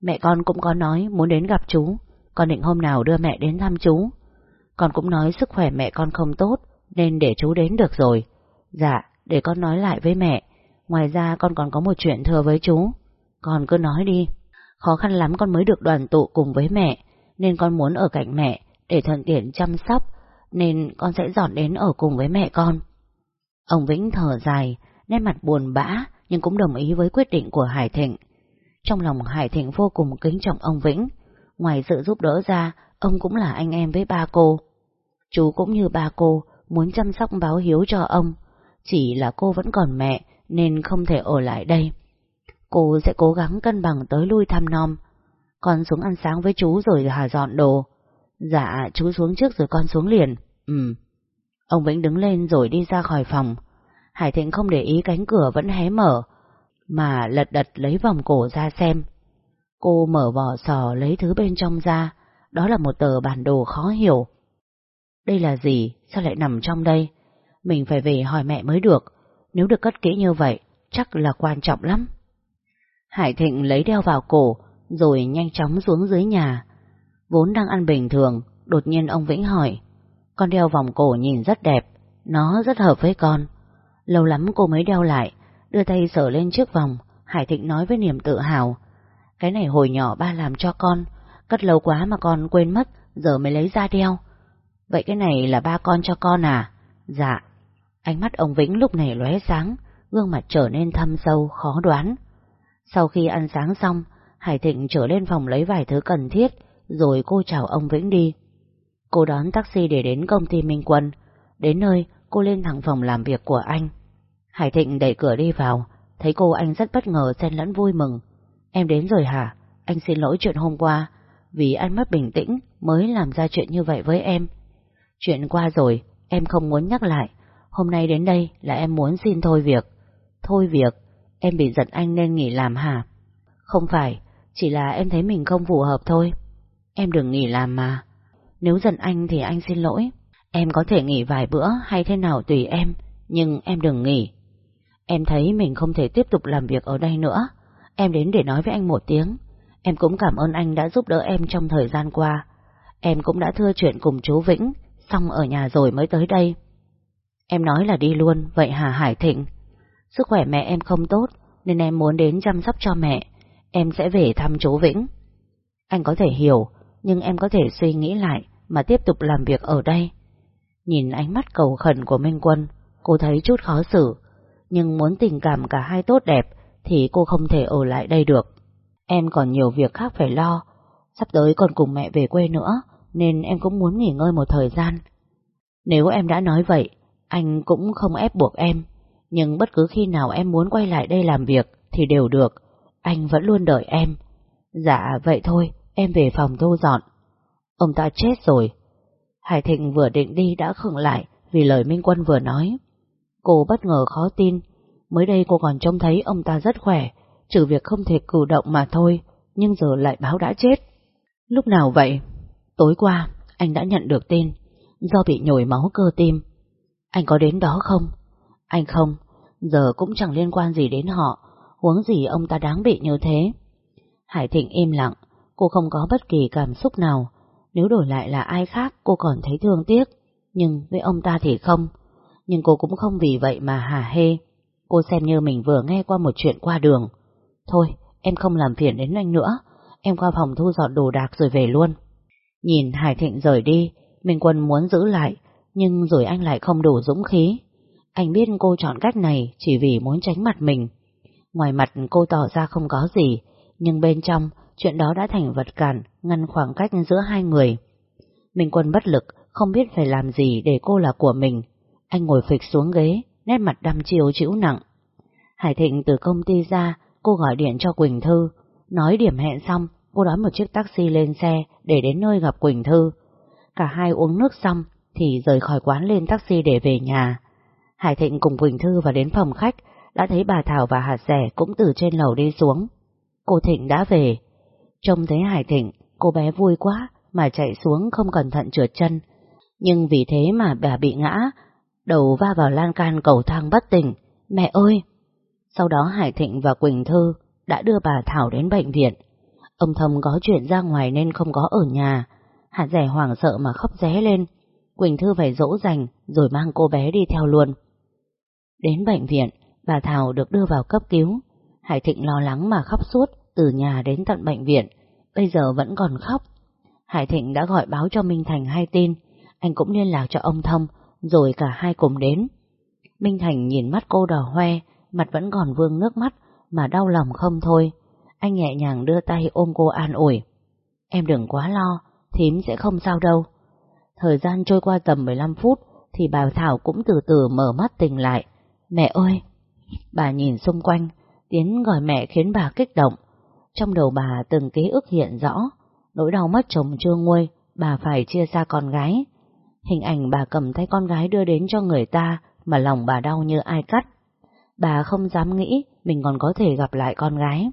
Mẹ con cũng có nói muốn đến gặp chú, con định hôm nào đưa mẹ đến thăm chú. Con cũng nói sức khỏe mẹ con không tốt, nên để chú đến được rồi. Dạ, để con nói lại với mẹ. Ngoài ra con còn có một chuyện thừa với chú. Con cứ nói đi. Khó khăn lắm con mới được đoàn tụ cùng với mẹ, nên con muốn ở cạnh mẹ để thuận tiện chăm sóc, nên con sẽ dọn đến ở cùng với mẹ con. Ông Vĩnh thở dài, nét mặt buồn bã, nhưng cũng đồng ý với quyết định của Hải Thịnh. Trong lòng Hải Thịnh vô cùng kính trọng ông Vĩnh, ngoài sự giúp đỡ ra, ông cũng là anh em với ba cô. Chú cũng như ba cô, muốn chăm sóc báo hiếu cho ông, chỉ là cô vẫn còn mẹ nên không thể ở lại đây. Cô sẽ cố gắng cân bằng tới lui thăm nom. Con xuống ăn sáng với chú rồi hà dọn đồ. Dạ, chú xuống trước rồi con xuống liền. Ừ. Ông Vĩnh đứng lên rồi đi ra khỏi phòng. Hải Thịnh không để ý cánh cửa vẫn hé mở, mà lật đật lấy vòng cổ ra xem. Cô mở vỏ sò lấy thứ bên trong ra, đó là một tờ bản đồ khó hiểu. Đây là gì? Sao lại nằm trong đây? Mình phải về hỏi mẹ mới được, nếu được cất kỹ như vậy, chắc là quan trọng lắm. Hải Thịnh lấy đeo vào cổ, rồi nhanh chóng xuống dưới nhà. Vốn đang ăn bình thường, đột nhiên ông Vĩnh hỏi, con đeo vòng cổ nhìn rất đẹp, nó rất hợp với con. Lâu lắm cô mới đeo lại, đưa tay sờ lên chiếc vòng, Hải Thịnh nói với niềm tự hào. Cái này hồi nhỏ ba làm cho con, cất lâu quá mà con quên mất, giờ mới lấy ra đeo. Vậy cái này là ba con cho con à? Dạ. Ánh mắt ông Vĩnh lúc này lóe sáng, gương mặt trở nên thâm sâu, khó đoán. Sau khi ăn sáng xong, Hải Thịnh trở lên phòng lấy vài thứ cần thiết, rồi cô chào ông Vĩnh đi. Cô đón taxi để đến công ty Minh Quân. Đến nơi, cô lên thẳng phòng làm việc của anh. Hải Thịnh đẩy cửa đi vào, thấy cô anh rất bất ngờ xen lẫn vui mừng. Em đến rồi hả? Anh xin lỗi chuyện hôm qua, vì anh mất bình tĩnh mới làm ra chuyện như vậy với em. Chuyện qua rồi, em không muốn nhắc lại. Hôm nay đến đây là em muốn xin thôi việc. Thôi việc, em bị giận anh nên nghỉ làm hả? Không phải, chỉ là em thấy mình không phù hợp thôi. Em đừng nghỉ làm mà. Nếu giận anh thì anh xin lỗi. Em có thể nghỉ vài bữa hay thế nào tùy em, nhưng em đừng nghỉ. Em thấy mình không thể tiếp tục làm việc ở đây nữa. Em đến để nói với anh một tiếng. Em cũng cảm ơn anh đã giúp đỡ em trong thời gian qua. Em cũng đã thưa chuyện cùng chú Vĩnh, xong ở nhà rồi mới tới đây. Em nói là đi luôn, vậy hả Hải Thịnh? Sức khỏe mẹ em không tốt, nên em muốn đến chăm sóc cho mẹ. Em sẽ về thăm chú Vĩnh. Anh có thể hiểu, nhưng em có thể suy nghĩ lại mà tiếp tục làm việc ở đây. Nhìn ánh mắt cầu khẩn của Minh Quân, cô thấy chút khó xử, nhưng muốn tình cảm cả hai tốt đẹp thì cô không thể ở lại đây được. Em còn nhiều việc khác phải lo, sắp tới còn cùng mẹ về quê nữa, nên em cũng muốn nghỉ ngơi một thời gian. Nếu em đã nói vậy, anh cũng không ép buộc em, nhưng bất cứ khi nào em muốn quay lại đây làm việc thì đều được, anh vẫn luôn đợi em. Dạ, vậy thôi, em về phòng thu dọn. Ông ta chết rồi. Hải Thịnh vừa định đi đã khựng lại vì lời Minh Quân vừa nói. Cô bất ngờ khó tin, mới đây cô còn trông thấy ông ta rất khỏe, trừ việc không thể cử động mà thôi, nhưng giờ lại báo đã chết. Lúc nào vậy? Tối qua, anh đã nhận được tin, do bị nhồi máu cơ tim. Anh có đến đó không? Anh không, giờ cũng chẳng liên quan gì đến họ, huống gì ông ta đáng bị như thế. Hải Thịnh im lặng, cô không có bất kỳ cảm xúc nào. Nếu đổi lại là ai khác cô còn thấy thương tiếc, nhưng với ông ta thì không. Nhưng cô cũng không vì vậy mà hả hê. Cô xem như mình vừa nghe qua một chuyện qua đường. Thôi, em không làm phiền đến anh nữa, em qua phòng thu dọn đồ đạc rồi về luôn. Nhìn Hải Thịnh rời đi, Minh Quân muốn giữ lại, nhưng rồi anh lại không đủ dũng khí. Anh biết cô chọn cách này chỉ vì muốn tránh mặt mình. Ngoài mặt cô tỏ ra không có gì, nhưng bên trong chuyện đó đã thành vật cản, ngăn khoảng cách giữa hai người. Minh Quân bất lực, không biết phải làm gì để cô là của mình. Anh ngồi phịch xuống ghế, nét mặt đăm chiều chịu nặng. Hải Thịnh từ công ty ra, cô gọi điện cho Quỳnh Thư, nói điểm hẹn xong, cô đón một chiếc taxi lên xe để đến nơi gặp Quỳnh Thư. Cả hai uống nước xong thì rời khỏi quán lên taxi để về nhà. Hải Thịnh cùng Quỳnh Thư vào đến phòng khách, đã thấy bà Thảo và Hạt Rẻ cũng từ trên lầu đi xuống. Cô Thịnh đã về. Trông thấy Hải Thịnh, cô bé vui quá mà chạy xuống không cẩn thận trượt chân. Nhưng vì thế mà bà bị ngã, đầu va vào lan can cầu thang bất tỉnh. Mẹ ơi! Sau đó Hải Thịnh và Quỳnh Thư đã đưa bà Thảo đến bệnh viện. Ông Thông có chuyện ra ngoài nên không có ở nhà. Hạt rẻ hoảng sợ mà khóc ré lên. Quỳnh Thư phải dỗ dành rồi mang cô bé đi theo luôn. Đến bệnh viện, bà Thảo được đưa vào cấp cứu. Hải Thịnh lo lắng mà khóc suốt từ nhà đến tận bệnh viện. Bây giờ vẫn còn khóc. Hải Thịnh đã gọi báo cho Minh Thành hai tin. Anh cũng liên lạc cho ông Thông, rồi cả hai cùng đến. Minh Thành nhìn mắt cô đỏ hoe, mặt vẫn còn vương nước mắt, mà đau lòng không thôi. Anh nhẹ nhàng đưa tay ôm cô an ủi. Em đừng quá lo, thím sẽ không sao đâu. Thời gian trôi qua tầm 15 phút, thì bà Thảo cũng từ từ mở mắt tỉnh lại. Mẹ ơi! Bà nhìn xung quanh, Tiến gọi mẹ khiến bà kích động. Trong đầu bà từng ký ức hiện rõ, nỗi đau mất chồng chưa nguôi, bà phải chia xa con gái. Hình ảnh bà cầm tay con gái đưa đến cho người ta mà lòng bà đau như ai cắt. Bà không dám nghĩ mình còn có thể gặp lại con gái.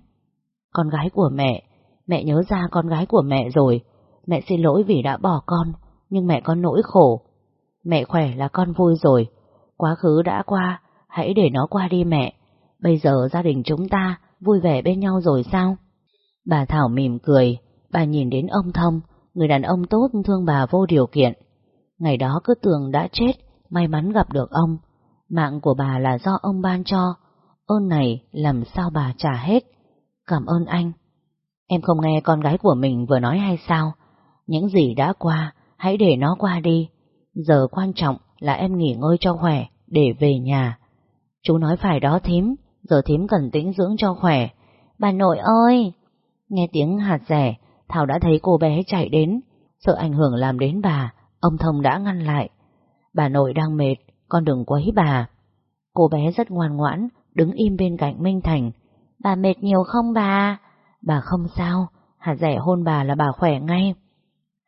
Con gái của mẹ, mẹ nhớ ra con gái của mẹ rồi. Mẹ xin lỗi vì đã bỏ con, nhưng mẹ có nỗi khổ. Mẹ khỏe là con vui rồi. Quá khứ đã qua, hãy để nó qua đi mẹ. Bây giờ gia đình chúng ta vui vẻ bên nhau rồi sao? Bà Thảo mỉm cười, bà nhìn đến ông Thông, người đàn ông tốt thương bà vô điều kiện. Ngày đó cứ tưởng đã chết, may mắn gặp được ông. Mạng của bà là do ông ban cho, ơn này làm sao bà trả hết. Cảm ơn anh. Em không nghe con gái của mình vừa nói hay sao? Những gì đã qua, hãy để nó qua đi. Giờ quan trọng là em nghỉ ngơi cho khỏe, để về nhà. Chú nói phải đó thím, giờ thím cần tĩnh dưỡng cho khỏe. Bà nội ơi! Nghe tiếng hạt rẻ, Thảo đã thấy cô bé chạy đến, sợ ảnh hưởng làm đến bà, ông Thông đã ngăn lại. Bà nội đang mệt, con đừng quấy bà. Cô bé rất ngoan ngoãn, đứng im bên cạnh Minh Thành. Bà mệt nhiều không bà? Bà không sao, hạt rẻ hôn bà là bà khỏe ngay.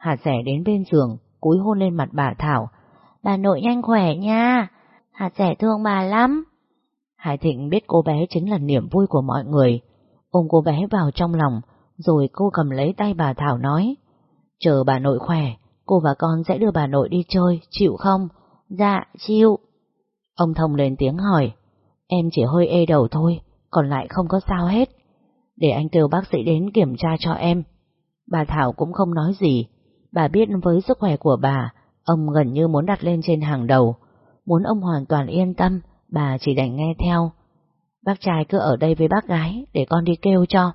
Hà rẻ đến bên giường, cúi hôn lên mặt bà Thảo. Bà nội nhanh khỏe nha, Hà rẻ thương bà lắm. Hải Thịnh biết cô bé chính là niềm vui của mọi người. Ôm cô bé vào trong lòng, rồi cô cầm lấy tay bà Thảo nói. Chờ bà nội khỏe, cô và con sẽ đưa bà nội đi chơi, chịu không? Dạ, chịu. Ông Thông lên tiếng hỏi. Em chỉ hơi ê đầu thôi, còn lại không có sao hết. Để anh kêu bác sĩ đến kiểm tra cho em. Bà Thảo cũng không nói gì. Bà biết với sức khỏe của bà, ông gần như muốn đặt lên trên hàng đầu. Muốn ông hoàn toàn yên tâm, bà chỉ đành nghe theo. Bác trai cứ ở đây với bác gái, để con đi kêu cho.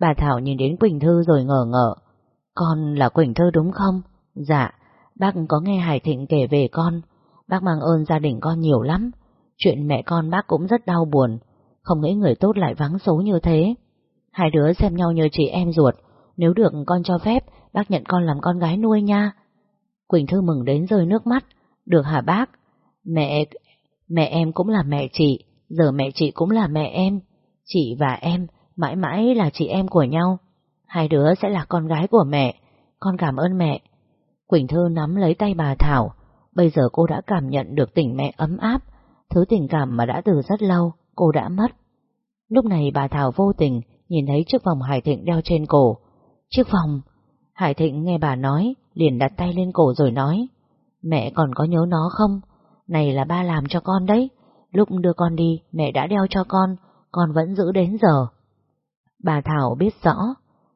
Bà Thảo nhìn đến Quỳnh Thư rồi ngờ ngợ. Con là Quỳnh Thư đúng không? Dạ, bác có nghe Hải Thịnh kể về con. Bác mang ơn gia đình con nhiều lắm. Chuyện mẹ con bác cũng rất đau buồn. Không nghĩ người tốt lại vắng số như thế. Hai đứa xem nhau như chị em ruột. Nếu được con cho phép, bác nhận con làm con gái nuôi nha. Quỳnh Thư mừng đến rơi nước mắt. Được hả bác? Mẹ... Mẹ em cũng là mẹ chị, giờ mẹ chị cũng là mẹ em. Chị và em mãi mãi là chị em của nhau. Hai đứa sẽ là con gái của mẹ. Con cảm ơn mẹ. Quỳnh Thư nắm lấy tay bà Thảo. Bây giờ cô đã cảm nhận được tình mẹ ấm áp, thứ tình cảm mà đã từ rất lâu cô đã mất. Lúc này bà Thảo vô tình nhìn thấy chiếc vòng Hải Thịnh đeo trên cổ. Chiếc vòng... Hải Thịnh nghe bà nói, liền đặt tay lên cổ rồi nói. Mẹ còn có nhớ nó không? Này là ba làm cho con đấy. Lúc đưa con đi, mẹ đã đeo cho con, con vẫn giữ đến giờ. Bà Thảo biết rõ,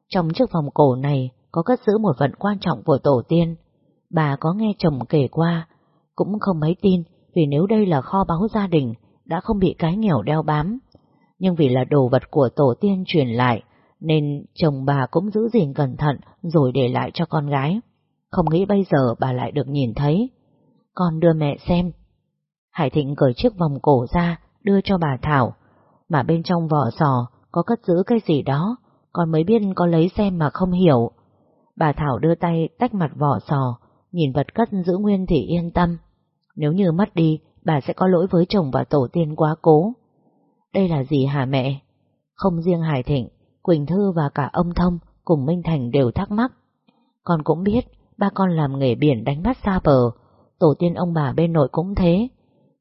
trong chiếc vòng cổ này có cất giữ một vật quan trọng của tổ tiên. Bà có nghe chồng kể qua, cũng không mấy tin vì nếu đây là kho báu gia đình đã không bị cái nghèo đeo bám. Nhưng vì là đồ vật của tổ tiên truyền lại, nên chồng bà cũng giữ gìn cẩn thận rồi để lại cho con gái. Không nghĩ bây giờ bà lại được nhìn thấy. Con đưa mẹ xem. Hải Thịnh cởi chiếc vòng cổ ra, đưa cho bà Thảo, mà bên trong vỏ sò có cất giữ cái gì đó, con mới biết có lấy xem mà không hiểu. Bà Thảo đưa tay tách mặt vỏ sò, nhìn vật cất giữ nguyên thì yên tâm. Nếu như mất đi, bà sẽ có lỗi với chồng và tổ tiên quá cố. Đây là gì hả mẹ? Không riêng Hải Thịnh, Quỳnh Thư và cả ông Thông cùng Minh Thành đều thắc mắc. Con cũng biết, ba con làm nghề biển đánh bắt xa bờ, tổ tiên ông bà bên nội cũng thế.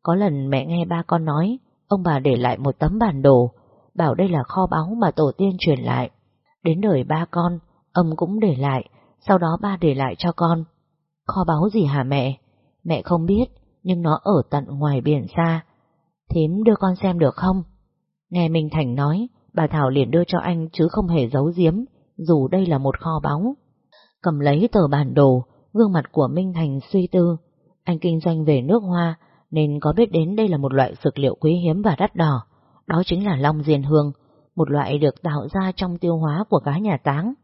Có lần mẹ nghe ba con nói, ông bà để lại một tấm bản đồ, bảo đây là kho báu mà tổ tiên truyền lại. Đến đời ba con, ông cũng để lại, sau đó ba để lại cho con. Kho báu gì hả mẹ? Mẹ không biết, nhưng nó ở tận ngoài biển xa. Thím đưa con xem được không? Nghe Minh Thành nói, bà Thảo liền đưa cho anh chứ không hề giấu giếm, dù đây là một kho báu. Cầm lấy tờ bản đồ, gương mặt của Minh Thành suy tư. Anh kinh doanh về nước hoa, nên có biết đến đây là một loại dược liệu quý hiếm và đắt đỏ. Đó chính là long diên hương, một loại được tạo ra trong tiêu hóa của cá nhà táng.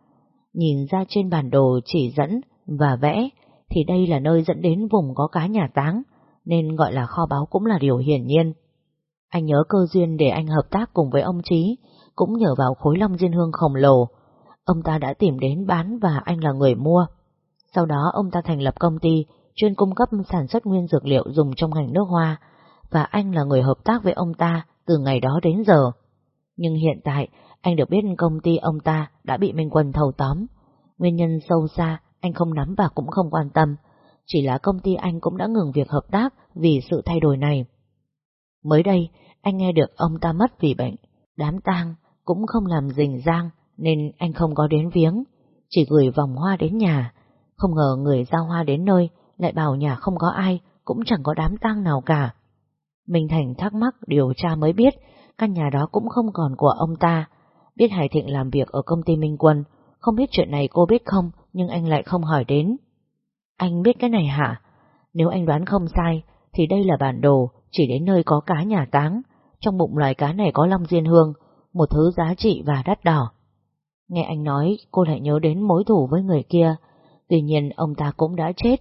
Nhìn ra trên bản đồ chỉ dẫn và vẽ, thì đây là nơi dẫn đến vùng có cá nhà táng, nên gọi là kho báu cũng là điều hiển nhiên. Anh nhớ cơ duyên để anh hợp tác cùng với ông Trí, cũng nhờ vào khối long diên hương khổng lồ. Ông ta đã tìm đến bán và anh là người mua. Sau đó ông ta thành lập công ty chuyên cung cấp sản xuất nguyên dược liệu dùng trong ngành nước hoa, và anh là người hợp tác với ông ta từ ngày đó đến giờ. Nhưng hiện tại, anh được biết công ty ông ta đã bị Minh Quân thâu tóm. Nguyên nhân sâu xa, anh không nắm và cũng không quan tâm. Chỉ là công ty anh cũng đã ngừng việc hợp tác vì sự thay đổi này. Mới đây, anh nghe được ông ta mất vì bệnh. Đám tang cũng không làm rình rang nên anh không có đến viếng. Chỉ gửi vòng hoa đến nhà. Không ngờ người giao hoa đến nơi lại bảo nhà không có ai, cũng chẳng có đám tang nào cả. Minh Thành thắc mắc điều tra mới biết căn nhà đó cũng không còn của ông ta. Biết Hải Thịnh làm việc ở công ty Minh Quân, không biết chuyện này cô biết không, nhưng anh lại không hỏi đến. Anh biết cái này hả? Nếu anh đoán không sai, thì đây là bản đồ chỉ đến nơi có cá nhà táng. Trong bụng loài cá này có long diên hương, một thứ giá trị và đắt đỏ. Nghe anh nói, cô lại nhớ đến mối thủ với người kia. Tuy nhiên ông ta cũng đã chết.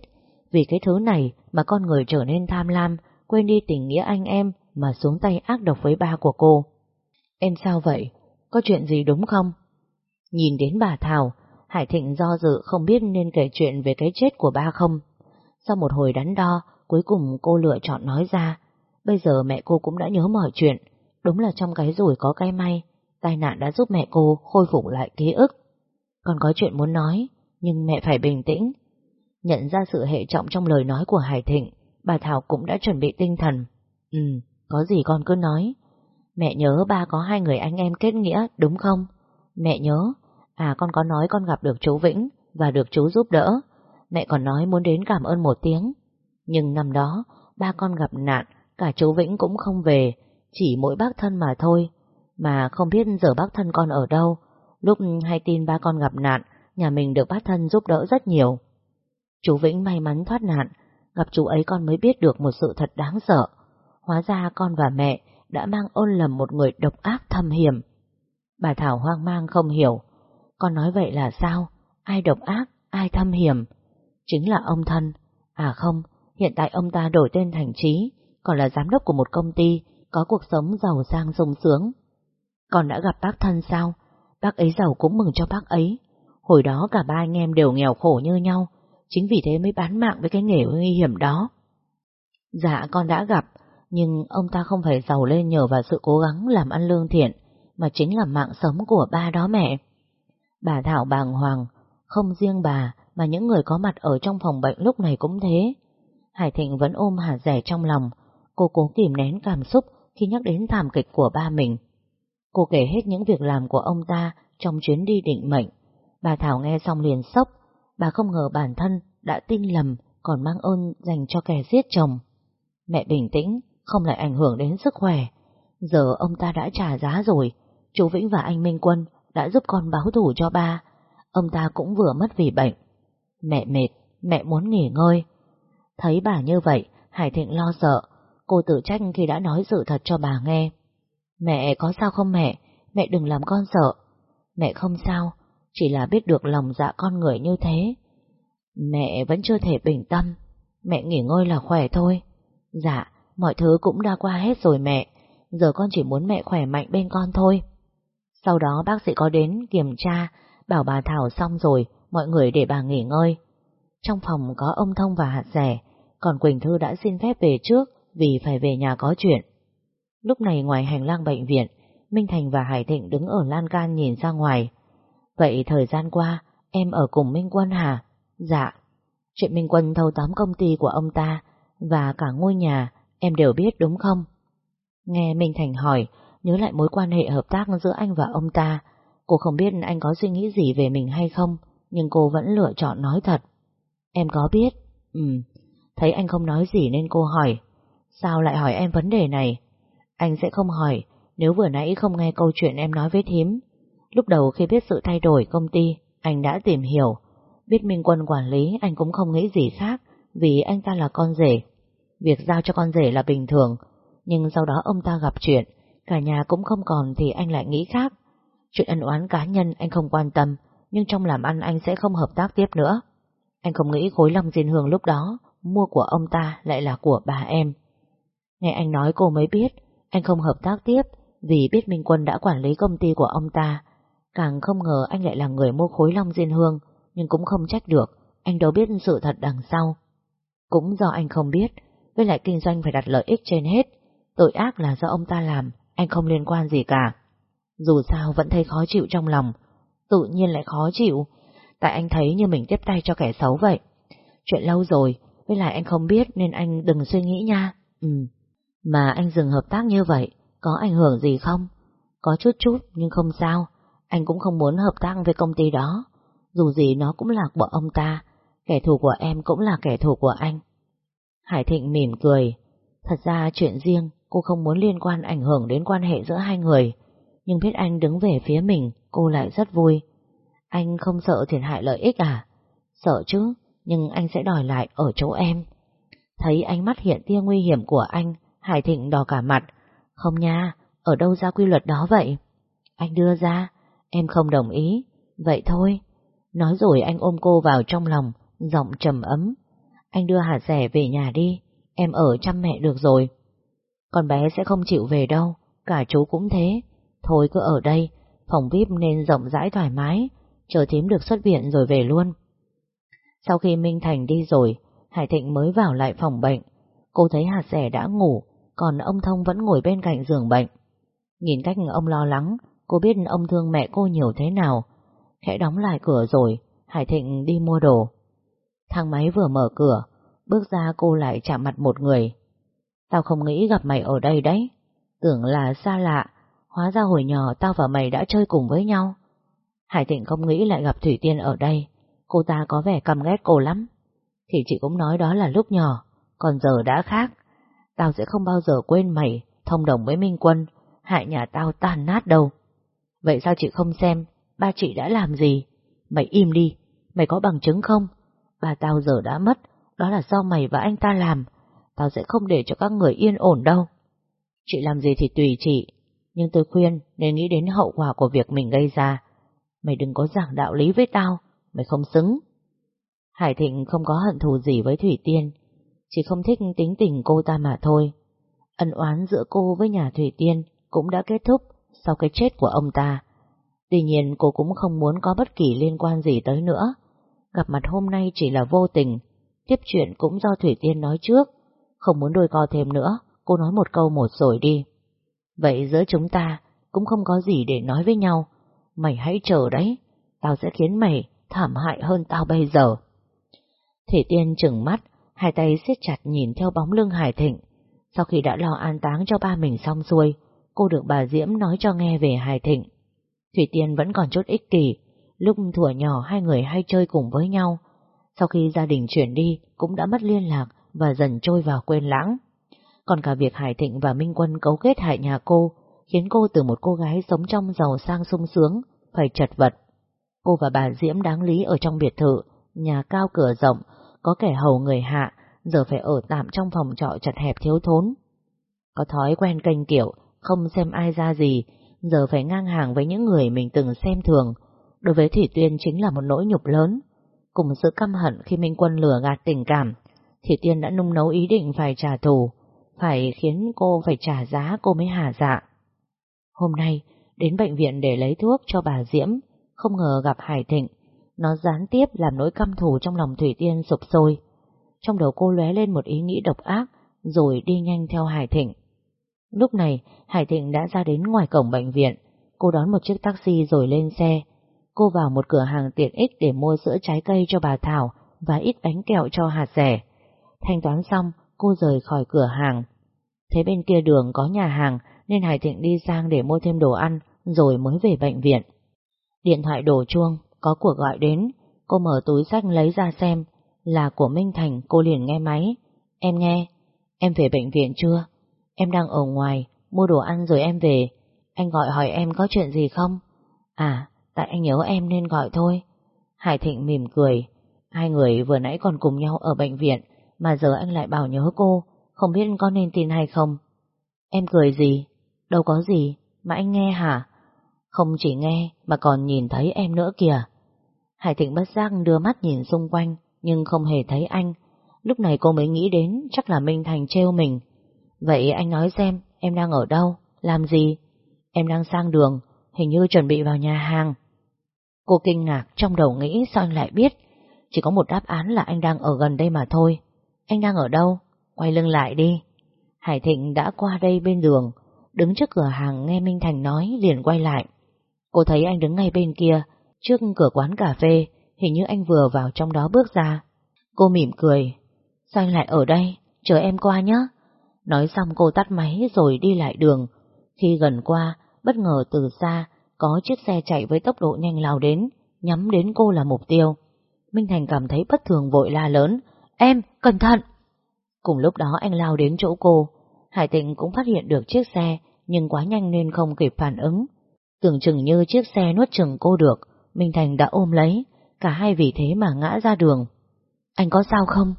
Vì cái thứ này mà con người trở nên tham lam, quên đi tình nghĩa anh em mà xuống tay ác độc với ba của cô. Em sao vậy? Có chuyện gì đúng không? Nhìn đến bà Thảo, Hải Thịnh do dự không biết nên kể chuyện về cái chết của ba không. Sau một hồi đắn đo, cuối cùng cô lựa chọn nói ra. Bây giờ mẹ cô cũng đã nhớ mọi chuyện. Đúng là trong cái rủi có cái may. Tai nạn đã giúp mẹ cô khôi phục lại ký ức. Còn có chuyện muốn nói, nhưng mẹ phải bình tĩnh. Nhận ra sự hệ trọng trong lời nói của Hải Thịnh, bà Thảo cũng đã chuẩn bị tinh thần. Ừ, có gì con cứ nói. Mẹ nhớ ba có hai người anh em kết nghĩa, đúng không? Mẹ nhớ. À con có nói con gặp được chú Vĩnh và được chú giúp đỡ. Mẹ còn nói muốn đến cảm ơn một tiếng. Nhưng năm đó, ba con gặp nạn, cả chú Vĩnh cũng không về, chỉ mỗi bác thân mà thôi. Mà không biết giờ bác thân con ở đâu. Lúc hay tin ba con gặp nạn, nhà mình được bác thân giúp đỡ rất nhiều. Chú Vĩnh may mắn thoát nạn, gặp chú ấy con mới biết được một sự thật đáng sợ. Hóa ra con và mẹ đã mang ôn lầm một người độc ác thâm hiểm. Bà Thảo hoang mang không hiểu. Con nói vậy là sao? Ai độc ác, ai thâm hiểm? Chính là ông thân. À không, hiện tại ông ta đổi tên thành trí, còn là giám đốc của một công ty, có cuộc sống giàu sang sung sướng. Con đã gặp bác thân sao? Bác ấy giàu cũng mừng cho bác ấy. Hồi đó cả ba anh em đều nghèo khổ như nhau, chính vì thế mới bán mạng với cái nghề nguy hiểm đó. Dạ con đã gặp, nhưng ông ta không phải giàu lên nhờ vào sự cố gắng làm ăn lương thiện, mà chính là mạng sống của ba đó mẹ. Bà Thảo bàng hoàng, không riêng bà, mà những người có mặt ở trong phòng bệnh lúc này cũng thế. Hải Thịnh vẫn ôm Hà rẻ trong lòng, cô cố kìm nén cảm xúc khi nhắc đến thảm kịch của ba mình. Cô kể hết những việc làm của ông ta trong chuyến đi định mệnh. Bà Thảo nghe xong liền sốc, bà không ngờ bản thân đã tin lầm còn mang ơn dành cho kẻ giết chồng. Mẹ bình tĩnh, không lại ảnh hưởng đến sức khỏe. Giờ ông ta đã trả giá rồi, chú Vĩnh và anh Minh Quân đã giúp con báo thủ cho ba. Ông ta cũng vừa mất vì bệnh. Mẹ mệt, mẹ muốn nghỉ ngơi. Thấy bà như vậy, Hải Thịnh lo sợ. Cô tự trách khi đã nói sự thật cho bà nghe. Mẹ có sao không mẹ? Mẹ đừng làm con sợ. Mẹ không sao, chỉ là biết được lòng dạ con người như thế. Mẹ vẫn chưa thể bình tâm. Mẹ nghỉ ngơi là khỏe thôi. Dạ, mọi thứ cũng đã qua hết rồi mẹ. Giờ con chỉ muốn mẹ khỏe mạnh bên con thôi. Sau đó bác sĩ có đến kiểm tra, bảo bà Thảo xong rồi, mọi người để bà nghỉ ngơi. Trong phòng có ông Thông và hạt rẻ, còn Quỳnh Thư đã xin phép về trước vì phải về nhà có chuyện. Lúc này ngoài hành lang bệnh viện, Minh Thành và Hải Thịnh đứng ở lan can nhìn ra ngoài. Vậy thời gian qua, em ở cùng Minh Quân hả? Dạ. Chuyện Minh Quân thâu tóm công ty của ông ta và cả ngôi nhà, em đều biết đúng không? Nghe Minh Thành hỏi, nhớ lại mối quan hệ hợp tác giữa anh và ông ta. Cô không biết anh có suy nghĩ gì về mình hay không, nhưng cô vẫn lựa chọn nói thật. Em có biết? Ừ. Thấy anh không nói gì nên cô hỏi. Sao lại hỏi em vấn đề này? Anh sẽ không hỏi, Nếu vừa nãy không nghe câu chuyện em nói với thím, lúc đầu khi biết sự thay đổi công ty, anh đã tìm hiểu. Biết Minh Quân quản lý anh cũng không nghĩ gì khác, vì anh ta là con rể. Việc giao cho con rể là bình thường, nhưng sau đó ông ta gặp chuyện, cả nhà cũng không còn thì anh lại nghĩ khác. Chuyện ân oán cá nhân anh không quan tâm, nhưng trong làm ăn anh sẽ không hợp tác tiếp nữa. Anh không nghĩ khối long diên hương lúc đó, mua của ông ta lại là của bà em. Nghe anh nói cô mới biết, anh không hợp tác tiếp vì biết Minh Quân đã quản lý công ty của ông ta. Càng không ngờ anh lại là người mua khối long diên hương, nhưng cũng không trách được, anh đâu biết sự thật đằng sau. Cũng do anh không biết, với lại kinh doanh phải đặt lợi ích trên hết, tội ác là do ông ta làm, anh không liên quan gì cả. Dù sao vẫn thấy khó chịu trong lòng, tự nhiên lại khó chịu, tại anh thấy như mình tiếp tay cho kẻ xấu vậy. Chuyện lâu rồi, với lại anh không biết nên anh đừng suy nghĩ nha. Ừ, mà anh dừng hợp tác như vậy, có ảnh hưởng gì không? Có chút chút, nhưng không sao, anh cũng không muốn hợp tác với công ty đó. Dù gì nó cũng là của ông ta, kẻ thù của em cũng là kẻ thù của anh. Hải Thịnh mỉm cười. Thật ra chuyện riêng, cô không muốn liên quan ảnh hưởng đến quan hệ giữa hai người. Nhưng biết anh đứng về phía mình, cô lại rất vui. Anh không sợ thiệt hại lợi ích à? Sợ chứ, nhưng anh sẽ đòi lại ở chỗ em. Thấy ánh mắt hiện tia nguy hiểm của anh, Hải Thịnh đỏ cả mặt. Không nha, ở đâu ra quy luật đó vậy? Anh đưa ra, em không đồng ý. Vậy thôi. Nói rồi anh ôm cô vào trong lòng, giọng trầm ấm. Anh đưa Hà rẻ về nhà đi, em ở chăm mẹ được rồi. Con bé sẽ không chịu về đâu, cả chú cũng thế. Thôi cứ ở đây, phòng VIP nên rộng rãi thoải mái, chờ thím được xuất viện rồi về luôn. Sau khi Minh Thành đi rồi, Hải Thịnh mới vào lại phòng bệnh. Cô thấy Hà rẻ đã ngủ, còn ông Thông vẫn ngồi bên cạnh giường bệnh. Nhìn cách ông lo lắng, cô biết ông thương mẹ cô nhiều thế nào. Khẽ đóng lại cửa rồi, Hải Thịnh đi mua đồ. Thang máy vừa mở cửa, bước ra cô lại chạm mặt một người. Tao không nghĩ gặp mày ở đây đấy. Tưởng là xa lạ, hóa ra hồi nhỏ tao và mày đã chơi cùng với nhau. Hải Thịnh không nghĩ lại gặp Thủy Tiên ở đây, cô ta có vẻ căm ghét cô lắm. Thì chị cũng nói đó là lúc nhỏ, còn giờ đã khác. Tao sẽ không bao giờ quên mày, thông đồng với Minh Quân, hại nhà tao tan nát đâu. Vậy sao chị không xem, ba chị đã làm gì? Mày im đi, mày có bằng chứng không? Ba tao giờ đã mất, đó là do mày và anh ta làm. Tao sẽ không để cho các người yên ổn đâu. Chị làm gì thì tùy chị, nhưng tôi khuyên nên nghĩ đến hậu quả của việc mình gây ra. Mày đừng có giảng đạo lý với tao, mày không xứng. Hải Thịnh không có hận thù gì với Thủy Tiên, chỉ không thích tính tình cô ta mà thôi. Ân oán giữa cô với nhà Thủy Tiên cũng đã kết thúc sau cái chết của ông ta. Tuy nhiên cô cũng không muốn có bất kỳ liên quan gì tới nữa. Gặp mặt hôm nay chỉ là vô tình, tiếp chuyện cũng do Thủy Tiên nói trước. Không muốn đôi co thêm nữa, cô nói một câu một rồi đi. Vậy giữa chúng ta cũng không có gì để nói với nhau. Mày hãy chờ đấy, tao sẽ khiến mày thảm hại hơn tao bây giờ. Thủy Tiên chừng mắt, hai tay siết chặt nhìn theo bóng lưng Hải Thịnh. Sau khi đã lo an táng cho ba mình xong xuôi, cô được bà Diễm nói cho nghe về Hải Thịnh. Thủy Tiên vẫn còn chút ích kỷ, lúc thuở nhỏ hai người hay chơi cùng với nhau. Sau khi gia đình chuyển đi, cũng đã mất liên lạc và dần trôi vào quên lãng. Còn cả việc Hải Thịnh và Minh Quân cấu kết hại nhà cô, khiến cô từ một cô gái sống trong giàu sang sung sướng, phải chật vật. Cô và bà Diễm đáng lý ở trong biệt thự, nhà cao cửa rộng, có kẻ hầu người hạ, giờ phải ở tạm trong phòng trọ chật hẹp thiếu thốn. Có thói quen kênh kiểu, không xem ai ra gì, giờ phải ngang hàng với những người mình từng xem thường. Đối với Thủy Tuyên chính là một nỗi nhục lớn. Cùng sự căm hận khi Minh Quân lừa gạt tình cảm, Thủy Tiên đã nung nấu ý định phải trả thù, phải khiến cô phải trả giá cô mới hà dạ. Hôm nay, đến bệnh viện để lấy thuốc cho bà Diễm, không ngờ gặp Hải Thịnh, nó gián tiếp làm nỗi căm thù trong lòng Thủy Tiên sụp sôi. Trong đầu cô lóe lên một ý nghĩ độc ác, rồi đi nhanh theo Hải Thịnh. Lúc này, Hải Thịnh đã ra đến ngoài cổng bệnh viện. Cô đón một chiếc taxi rồi lên xe. Cô vào một cửa hàng tiện ích để mua sữa trái cây cho bà Thảo và ít bánh kẹo cho hạt rẻ. Thanh toán xong, cô rời khỏi cửa hàng. Thế bên kia đường có nhà hàng nên Hải Thịnh đi sang để mua thêm đồ ăn rồi mới về bệnh viện. Điện thoại đổ chuông, có cuộc gọi đến, cô mở túi sách lấy ra xem, là của Minh Thành, cô liền nghe máy. Em nghe, em về bệnh viện chưa? Em đang ở ngoài, mua đồ ăn rồi em về. anh gọi hỏi em có chuyện gì không? À, tại anh nhớ em nên gọi thôi. Hải Thịnh mỉm cười. Hai người vừa nãy còn cùng nhau ở bệnh viện, mà giờ anh lại bảo nhớ cô, không biết có nên tin hay không. Em cười gì? Đâu có gì, mà anh nghe hả? Không chỉ nghe, mà còn nhìn thấy em nữa kìa. Hải Thịnh bất giác đưa mắt nhìn xung quanh, nhưng không hề thấy anh. Lúc này cô mới nghĩ đến chắc là Minh Thành trêu mình. Vậy anh nói xem, em đang ở đâu, làm gì? Em đang sang đường, hình như chuẩn bị vào nhà hàng. Cô kinh ngạc trong đầu nghĩ sao anh lại biết. Chỉ có một đáp án là anh đang ở gần đây mà thôi. Anh đang ở đâu? Quay lưng lại đi. Hải Thịnh đã qua đây bên đường, đứng trước cửa hàng nghe Minh Thành nói liền quay lại. Cô thấy anh đứng ngay bên kia, trước cửa quán cà phê, hình như anh vừa vào trong đó bước ra. Cô mỉm cười. Sao anh lại ở đây? Chờ em qua nhé. Nói xong cô tắt máy rồi đi lại đường. Khi gần qua, bất ngờ từ xa, có chiếc xe chạy với tốc độ nhanh lao đến, nhắm đến cô là mục tiêu. Minh Thành cảm thấy bất thường vội la lớn. Em, cẩn thận! Cùng lúc đó anh lao đến chỗ cô. Hải Tịnh cũng phát hiện được chiếc xe, nhưng quá nhanh nên không kịp phản ứng. Tưởng chừng như chiếc xe nuốt chừng cô được, Minh Thành đã ôm lấy, cả hai vì thế mà ngã ra đường. Anh có sao không?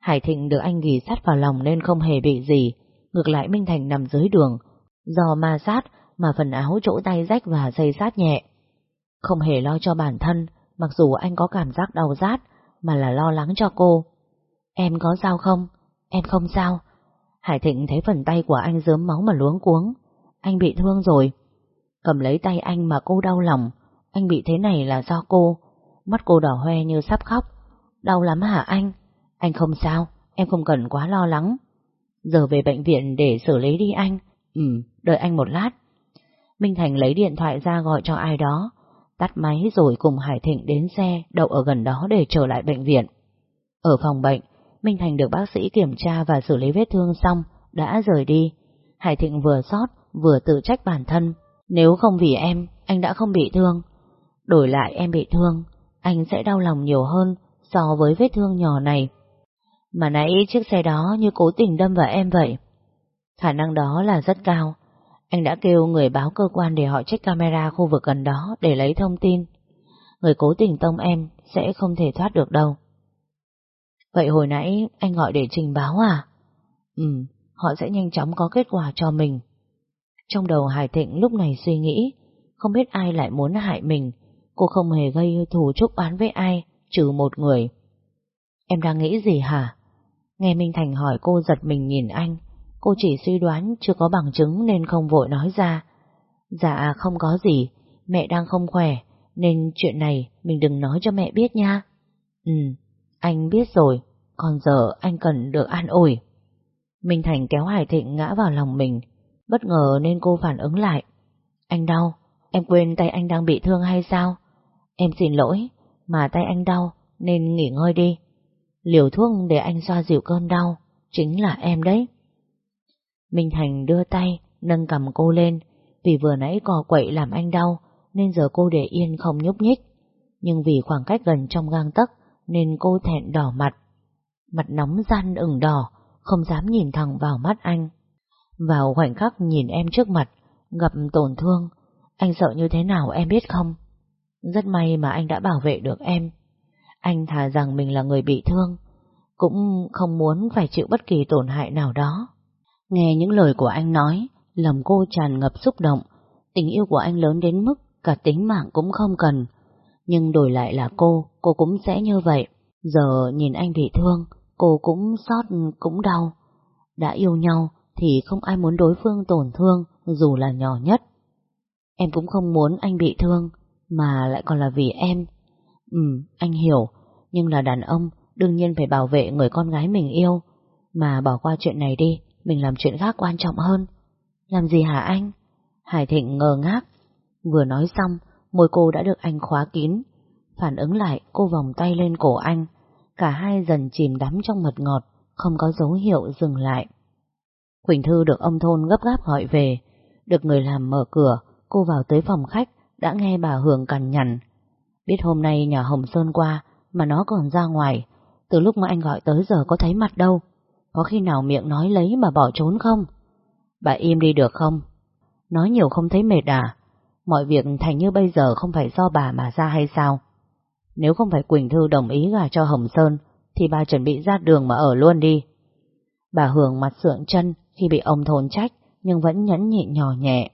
Hải Thịnh được anh ghi sát vào lòng nên không hề bị gì, ngược lại Minh Thành nằm dưới đường, do ma sát mà phần áo chỗ tay rách và dây sát nhẹ. Không hề lo cho bản thân, mặc dù anh có cảm giác đau rát, mà là lo lắng cho cô. Em có sao không? Em không sao. Hải Thịnh thấy phần tay của anh dớm máu mà luống cuống. Anh bị thương rồi. Cầm lấy tay anh mà cô đau lòng. Anh bị thế này là do cô. Mắt cô đỏ hoe như sắp khóc. Đau lắm hả anh? Anh không sao, em không cần quá lo lắng. Giờ về bệnh viện để xử lý đi anh. Ừ, đợi anh một lát. Minh Thành lấy điện thoại ra gọi cho ai đó. Tắt máy rồi cùng Hải Thịnh đến xe đậu ở gần đó để trở lại bệnh viện. Ở phòng bệnh, Minh Thành được bác sĩ kiểm tra và xử lý vết thương xong, đã rời đi. Hải Thịnh vừa sót, vừa tự trách bản thân. Nếu không vì em, anh đã không bị thương. Đổi lại em bị thương, anh sẽ đau lòng nhiều hơn so với vết thương nhỏ này. Mà nãy chiếc xe đó như cố tình đâm vào em vậy. Khả năng đó là rất cao. Anh đã kêu người báo cơ quan để họ check camera khu vực gần đó để lấy thông tin. Người cố tình tông em sẽ không thể thoát được đâu. Vậy hồi nãy anh gọi để trình báo à? Ừ, họ sẽ nhanh chóng có kết quả cho mình. Trong đầu Hải Thịnh lúc này suy nghĩ, không biết ai lại muốn hại mình, cô không hề gây thù chúc oán với ai, trừ một người. Em đang nghĩ gì hả? Nghe Minh Thành hỏi cô giật mình nhìn anh, cô chỉ suy đoán chưa có bằng chứng nên không vội nói ra. Dạ không có gì, mẹ đang không khỏe, nên chuyện này mình đừng nói cho mẹ biết nha. Ừ, anh biết rồi, còn giờ anh cần được an ủi. Minh Thành kéo Hải Thịnh ngã vào lòng mình, bất ngờ nên cô phản ứng lại. Anh đau, em quên tay anh đang bị thương hay sao? Em xin lỗi, mà tay anh đau nên nghỉ ngơi đi. Liều thuốc để anh xoa dịu cơn đau, chính là em đấy. Minh Thành đưa tay, nâng cầm cô lên, vì vừa nãy cò quậy làm anh đau, nên giờ cô để yên không nhúc nhích. Nhưng vì khoảng cách gần trong gang tấc, nên cô thẹn đỏ mặt. Mặt nóng gian ửng đỏ, không dám nhìn thẳng vào mắt anh. Vào khoảnh khắc nhìn em trước mặt, gặp tổn thương, anh sợ như thế nào em biết không? Rất may mà anh đã bảo vệ được em. Anh thà rằng mình là người bị thương, cũng không muốn phải chịu bất kỳ tổn hại nào đó. Nghe những lời của anh nói, lòng cô tràn ngập xúc động, tình yêu của anh lớn đến mức cả tính mạng cũng không cần. Nhưng đổi lại là cô, cô cũng sẽ như vậy. Giờ nhìn anh bị thương, cô cũng xót cũng đau. Đã yêu nhau thì không ai muốn đối phương tổn thương dù là nhỏ nhất. Em cũng không muốn anh bị thương, mà lại còn là vì em. Ừ, anh hiểu, nhưng là đàn ông đương nhiên phải bảo vệ người con gái mình yêu. Mà bỏ qua chuyện này đi, mình làm chuyện khác quan trọng hơn. Làm gì hả anh? Hải Thịnh ngờ ngác. Vừa nói xong, môi cô đã được anh khóa kín. Phản ứng lại, cô vòng tay lên cổ anh. Cả hai dần chìm đắm trong mật ngọt, không có dấu hiệu dừng lại. Quỳnh Thư được ông thôn gấp gáp gọi về. Được người làm mở cửa, cô vào tới phòng khách, đã nghe bà Hường cằn nhằn. Biết hôm nay nhà Hồng Sơn qua, mà nó còn ra ngoài. Từ lúc mà anh gọi tới giờ có thấy mặt đâu. Có khi nào miệng nói lấy mà bỏ trốn không? Bà im đi được không? Nói nhiều không thấy mệt à? Mọi việc thành như bây giờ không phải do bà mà ra hay sao? Nếu không phải Quỳnh Thư đồng ý gả cho Hồng Sơn, thì bà chuẩn bị ra đường mà ở luôn đi. Bà Hường mặt sượng chân khi bị ông thôn trách, nhưng vẫn nhẫn nhịn nhỏ nhẹ.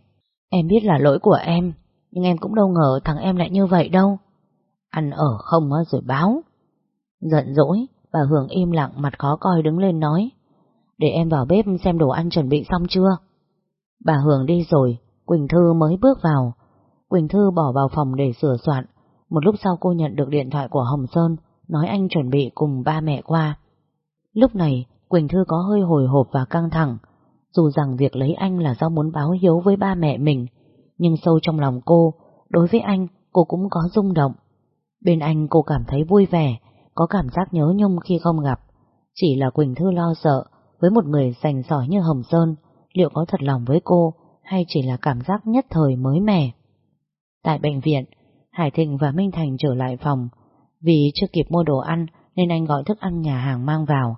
Em biết là lỗi của em, nhưng em cũng đâu ngờ thằng em lại như vậy đâu. Ăn ở không rồi báo. Giận dỗi, bà Hường im lặng mặt khó coi đứng lên nói. Để em vào bếp xem đồ ăn chuẩn bị xong chưa. Bà Hường đi rồi, Quỳnh Thư mới bước vào. Quỳnh Thư bỏ vào phòng để sửa soạn. Một lúc sau cô nhận được điện thoại của Hồng Sơn, nói anh chuẩn bị cùng ba mẹ qua. Lúc này, Quỳnh Thư có hơi hồi hộp và căng thẳng. Dù rằng việc lấy anh là do muốn báo hiếu với ba mẹ mình, nhưng sâu trong lòng cô, đối với anh, cô cũng có rung động. Bên anh cô cảm thấy vui vẻ, có cảm giác nhớ nhung khi không gặp. Chỉ là Quỳnh Thư lo sợ, với một người sành sỏi như Hồng Sơn, liệu có thật lòng với cô, hay chỉ là cảm giác nhất thời mới mẻ. Tại bệnh viện, Hải Thịnh và Minh Thành trở lại phòng. Vì chưa kịp mua đồ ăn nên anh gọi thức ăn nhà hàng mang vào.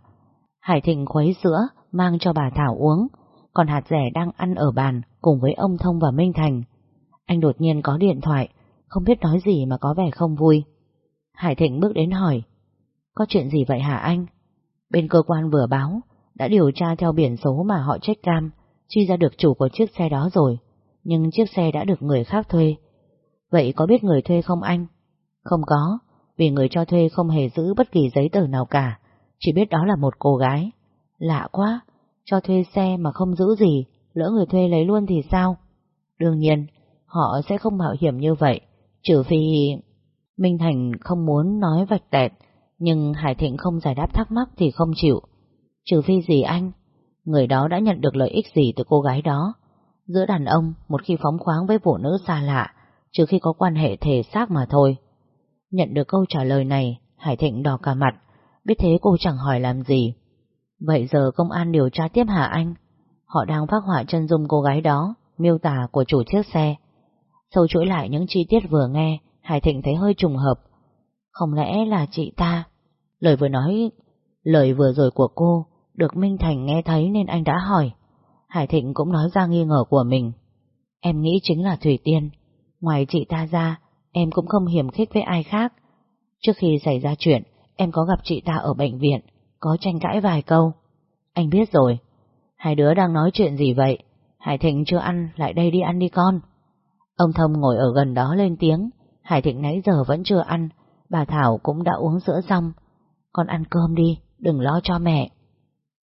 Hải Thịnh khuấy sữa mang cho bà Thảo uống, còn hạt rẻ đang ăn ở bàn cùng với ông Thông và Minh Thành. Anh đột nhiên có điện thoại, không biết nói gì mà có vẻ không vui. Hải Thịnh bước đến hỏi, có chuyện gì vậy hả anh? Bên cơ quan vừa báo, đã điều tra theo biển số mà họ check cam, truy ra được chủ của chiếc xe đó rồi, nhưng chiếc xe đã được người khác thuê. Vậy có biết người thuê không anh? Không có, vì người cho thuê không hề giữ bất kỳ giấy tờ nào cả, chỉ biết đó là một cô gái. Lạ quá, cho thuê xe mà không giữ gì, lỡ người thuê lấy luôn thì sao? Đương nhiên, họ sẽ không mạo hiểm như vậy, trừ phi... Minh Thành không muốn nói vạch tẹt, nhưng Hải Thịnh không giải đáp thắc mắc thì không chịu. Trừ phi gì anh? Người đó đã nhận được lợi ích gì từ cô gái đó? Giữa đàn ông, một khi phóng khoáng với phụ nữ xa lạ, trừ khi có quan hệ thể xác mà thôi. Nhận được câu trả lời này, Hải Thịnh đỏ cả mặt, biết thế cô chẳng hỏi làm gì. Vậy giờ công an điều tra tiếp hả anh? Họ đang phát họa chân dung cô gái đó, miêu tả của chủ chiếc xe. Sâu chuỗi lại những chi tiết vừa nghe, Hải Thịnh thấy hơi trùng hợp. Không lẽ là chị ta? Lời vừa nói, lời vừa rồi của cô, được Minh Thành nghe thấy nên anh đã hỏi. Hải Thịnh cũng nói ra nghi ngờ của mình. Em nghĩ chính là Thủy Tiên. Ngoài chị ta ra, em cũng không hiểm khích với ai khác. Trước khi xảy ra chuyện, em có gặp chị ta ở bệnh viện, có tranh cãi vài câu. Anh biết rồi. Hai đứa đang nói chuyện gì vậy? Hải Thịnh chưa ăn, lại đây đi ăn đi con. Ông Thông ngồi ở gần đó lên tiếng. Hải Thịnh nãy giờ vẫn chưa ăn, bà Thảo cũng đã uống sữa xong. Con ăn cơm đi, đừng lo cho mẹ.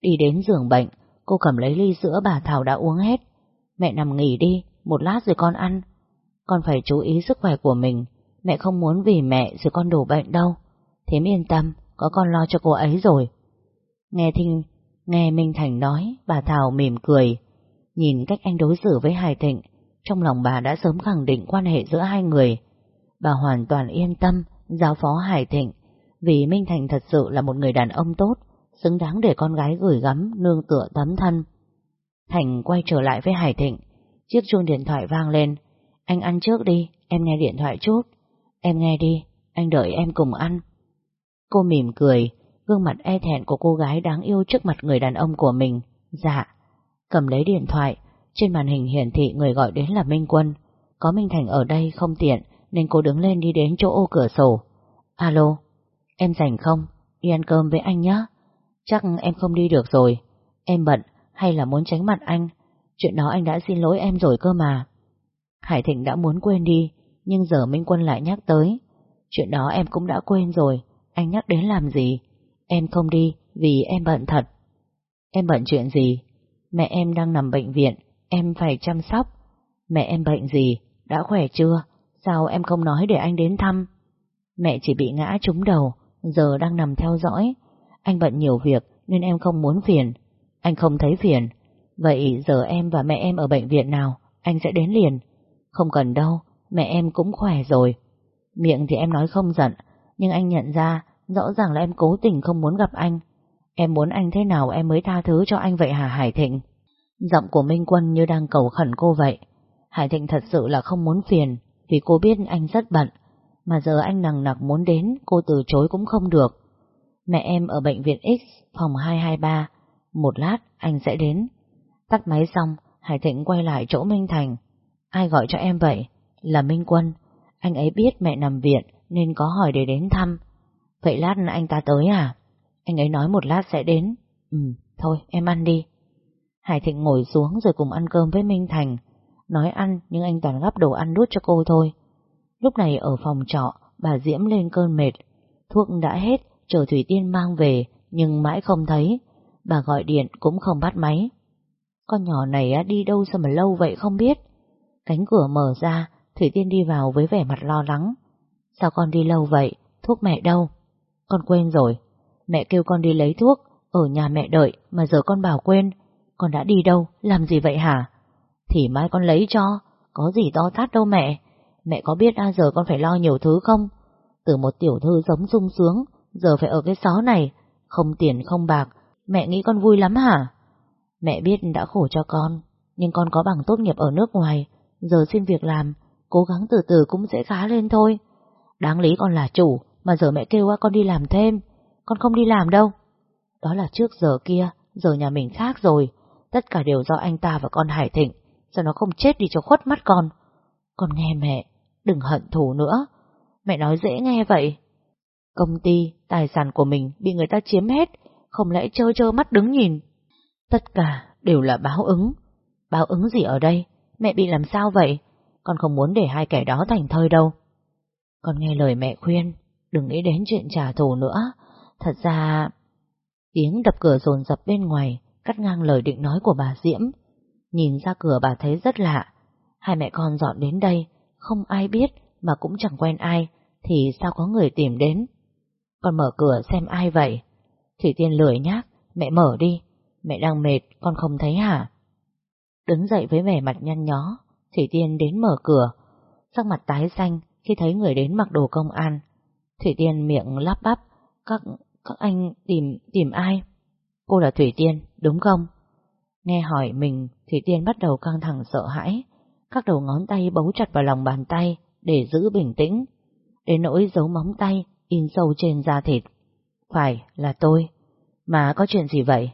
Đi đến giường bệnh, cô cầm lấy ly sữa bà Thảo đã uống hết. Mẹ nằm nghỉ đi, một lát rồi con ăn. Con phải chú ý sức khỏe của mình, mẹ không muốn vì mẹ rồi con đổ bệnh đâu. Thế yên tâm, có con lo cho cô ấy rồi. Nghe Thinh, nghe Minh Thành nói, bà Thảo mỉm cười. Nhìn cách anh đối xử với Hải Thịnh, trong lòng bà đã sớm khẳng định quan hệ giữa hai người. Bà hoàn toàn yên tâm, giao phó Hải Thịnh, vì Minh Thành thật sự là một người đàn ông tốt, xứng đáng để con gái gửi gắm nương tựa tấm thân. Thành quay trở lại với Hải Thịnh, chiếc chuông điện thoại vang lên. Anh ăn trước đi, em nghe điện thoại chút. Em nghe đi, anh đợi em cùng ăn. Cô mỉm cười, gương mặt e thẹn của cô gái đáng yêu trước mặt người đàn ông của mình. Dạ. Cầm lấy điện thoại, trên màn hình hiển thị người gọi đến là Minh Quân. Có Minh Thành ở đây không tiện, nên cô đứng lên đi đến chỗ ô cửa sổ. Alo, em rảnh không? Đi ăn cơm với anh nhé. Chắc em không đi được rồi. Em bận hay là muốn tránh mặt anh? Chuyện đó anh đã xin lỗi em rồi cơ mà. Hải Thịnh đã muốn quên đi, nhưng giờ Minh Quân lại nhắc tới. Chuyện đó em cũng đã quên rồi, anh nhắc đến làm gì? Em không đi vì em bận thật. Em bận chuyện gì? Mẹ em đang nằm bệnh viện, em phải chăm sóc. Mẹ em bệnh gì? Đã khỏe chưa? Sao em không nói để anh đến thăm? Mẹ chỉ bị ngã trúng đầu, giờ đang nằm theo dõi. Anh bận nhiều việc nên em không muốn phiền. Anh không thấy phiền. Vậy giờ em và mẹ em ở bệnh viện nào? Anh sẽ đến liền. Không cần đâu, mẹ em cũng khỏe rồi. Miệng thì em nói không giận, nhưng anh nhận ra rõ ràng là em cố tình không muốn gặp anh. Em muốn anh thế nào em mới tha thứ cho anh vậy hả Hải Thịnh? Giọng của Minh Quân như đang cầu khẩn cô vậy. Hải Thịnh thật sự là không muốn phiền, vì cô biết anh rất bận. Mà giờ anh nằng nặc muốn đến, cô từ chối cũng không được. Mẹ em ở bệnh viện X, phòng 223. Một lát, anh sẽ đến. Tắt máy xong, Hải Thịnh quay lại chỗ Minh Thành. Ai gọi cho em vậy? Là Minh Quân. Anh ấy biết mẹ nằm viện nên có hỏi để đến thăm. Vậy lát anh ta tới à? Anh ấy nói một lát sẽ đến. Ừ, thôi em ăn đi. Hải Thịnh ngồi xuống rồi cùng ăn cơm với Minh Thành. Nói ăn nhưng anh toàn gắp đồ ăn đút cho cô thôi. Lúc này ở phòng trọ, bà Diễm lên cơn mệt. Thuốc đã hết, chờ Thủy Tiên mang về, nhưng mãi không thấy. Bà gọi điện cũng không bắt máy. Con nhỏ này đi đâu sao mà lâu vậy không biết. Cánh cửa mở ra, Thủy Tiên đi vào với vẻ mặt lo lắng. Sao con đi lâu vậy? Thuốc mẹ đâu? Con quên rồi. Mẹ kêu con đi lấy thuốc, ở nhà mẹ đợi, mà giờ con bảo quên. Con đã đi đâu? Làm gì vậy hả? Thì mai con lấy cho, có gì to tát đâu mẹ. Mẹ có biết à giờ con phải lo nhiều thứ không? Từ một tiểu thư giống sung sướng, giờ phải ở cái xó này, không tiền không bạc, mẹ nghĩ con vui lắm hả? Mẹ biết đã khổ cho con, nhưng con có bằng tốt nghiệp ở nước ngoài, giờ xin việc làm, cố gắng từ từ cũng sẽ khá lên thôi. Đáng lý con là chủ, mà giờ mẹ kêu con đi làm thêm, con không đi làm đâu. Đó là trước giờ kia, giờ nhà mình khác rồi, tất cả đều do anh ta và con Hải Thịnh, sao nó không chết đi cho khuất mắt con. Con nghe mẹ, đừng hận thù nữa. Mẹ nói dễ nghe vậy. Công ty, tài sản của mình bị người ta chiếm hết, không lẽ trơ trơ mắt đứng nhìn. Tất cả đều là báo ứng. Báo ứng gì ở đây? Mẹ bị làm sao vậy? Con không muốn để hai kẻ đó thành thơi đâu. Con nghe lời mẹ khuyên, đừng nghĩ đến chuyện trả thù nữa. Thật ra... Tiếng đập cửa rồn rập bên ngoài, cắt ngang lời định nói của bà Diễm. Nhìn ra cửa bà thấy rất lạ. Hai mẹ con dọn đến đây, không ai biết mà cũng chẳng quen ai, thì sao có người tìm đến? Con mở cửa xem ai vậy? Thủy Tiên lười nhác, mẹ mở đi, mẹ đang mệt, con không thấy hả? Đứng dậy với vẻ mặt nhăn nhó, Thủy Tiên đến mở cửa, sắc mặt tái xanh khi thấy người đến mặc đồ công an. Thủy Tiên miệng lắp bắp, các, các anh tìm, tìm ai? Cô là Thủy Tiên, đúng không? Nghe hỏi mình, Thủy Tiên bắt đầu căng thẳng sợ hãi, các đầu ngón tay bấu chặt vào lòng bàn tay để giữ bình tĩnh, đến nỗi dấu móng tay in sâu trên da thịt. Phải, là tôi. Mà có chuyện gì vậy?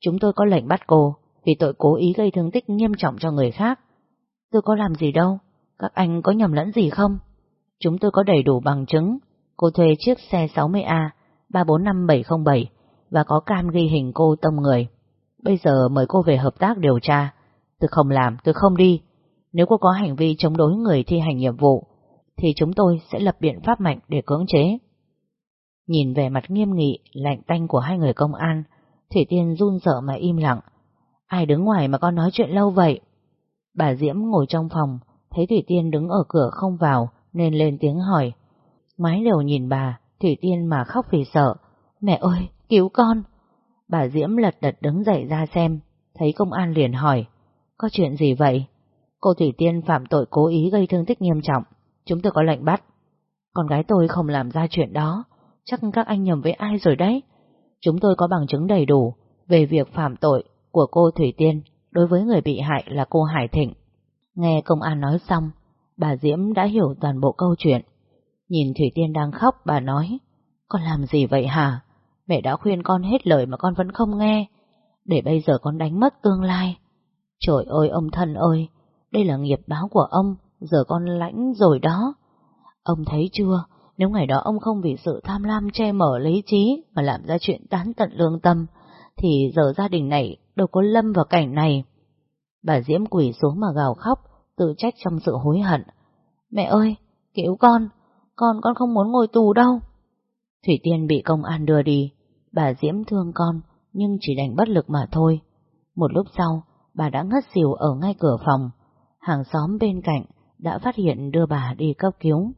Chúng tôi có lệnh bắt cô vì tội cố ý gây thương tích nghiêm trọng cho người khác. Tôi có làm gì đâu, các anh có nhầm lẫn gì không? Chúng tôi có đầy đủ bằng chứng. Cô thuê chiếc xe 60A 345707 và có cam ghi hình cô tông người. Bây giờ mời cô về hợp tác điều tra. Tôi không làm, tôi không đi. Nếu cô có hành vi chống đối người thi hành nhiệm vụ, thì chúng tôi sẽ lập biện pháp mạnh để cưỡng chế. Nhìn về mặt nghiêm nghị, lạnh tanh của hai người công an, Thủy Tiên run sợ mà im lặng. Ai đứng ngoài mà con nói chuyện lâu vậy? Bà Diễm ngồi trong phòng, thấy Thủy Tiên đứng ở cửa không vào, nên lên tiếng hỏi. Mái liều nhìn bà, Thủy Tiên mà khóc vì sợ. Mẹ ơi, cứu con! Bà Diễm lật đật đứng dậy ra xem, thấy công an liền hỏi. Có chuyện gì vậy? Cô Thủy Tiên phạm tội cố ý gây thương tích nghiêm trọng. Chúng tôi có lệnh bắt. Con gái tôi không làm ra chuyện đó. Chắc các anh nhầm với ai rồi đấy. Chúng tôi có bằng chứng đầy đủ về việc phạm tội của cô Thủy Tiên đối với người bị hại là cô Hải Thịnh. Nghe công an nói xong, bà Diễm đã hiểu toàn bộ câu chuyện. Nhìn Thủy Tiên đang khóc, bà nói, con làm gì vậy hả? Mẹ đã khuyên con hết lời mà con vẫn không nghe, để bây giờ con đánh mất tương lai. Trời ơi ông thân ơi, đây là nghiệp báo của ông, giờ con lãnh rồi đó. Ông thấy chưa, nếu ngày đó ông không vì sự tham lam che mở lý trí mà làm ra chuyện tán tận lương tâm, thì giờ gia đình này đâu có lâm vào cảnh này. Bà Diễm quỷ xuống mà gào khóc, tự trách trong sự hối hận. Mẹ ơi, cứu con, con con không muốn ngồi tù đâu. Thủy Tiên bị công an đưa đi, bà Diễm thương con, nhưng chỉ đành bất lực mà thôi. Một lúc sau, bà đã ngất xỉu ở ngay cửa phòng. Hàng xóm bên cạnh đã phát hiện đưa bà đi cấp cứu.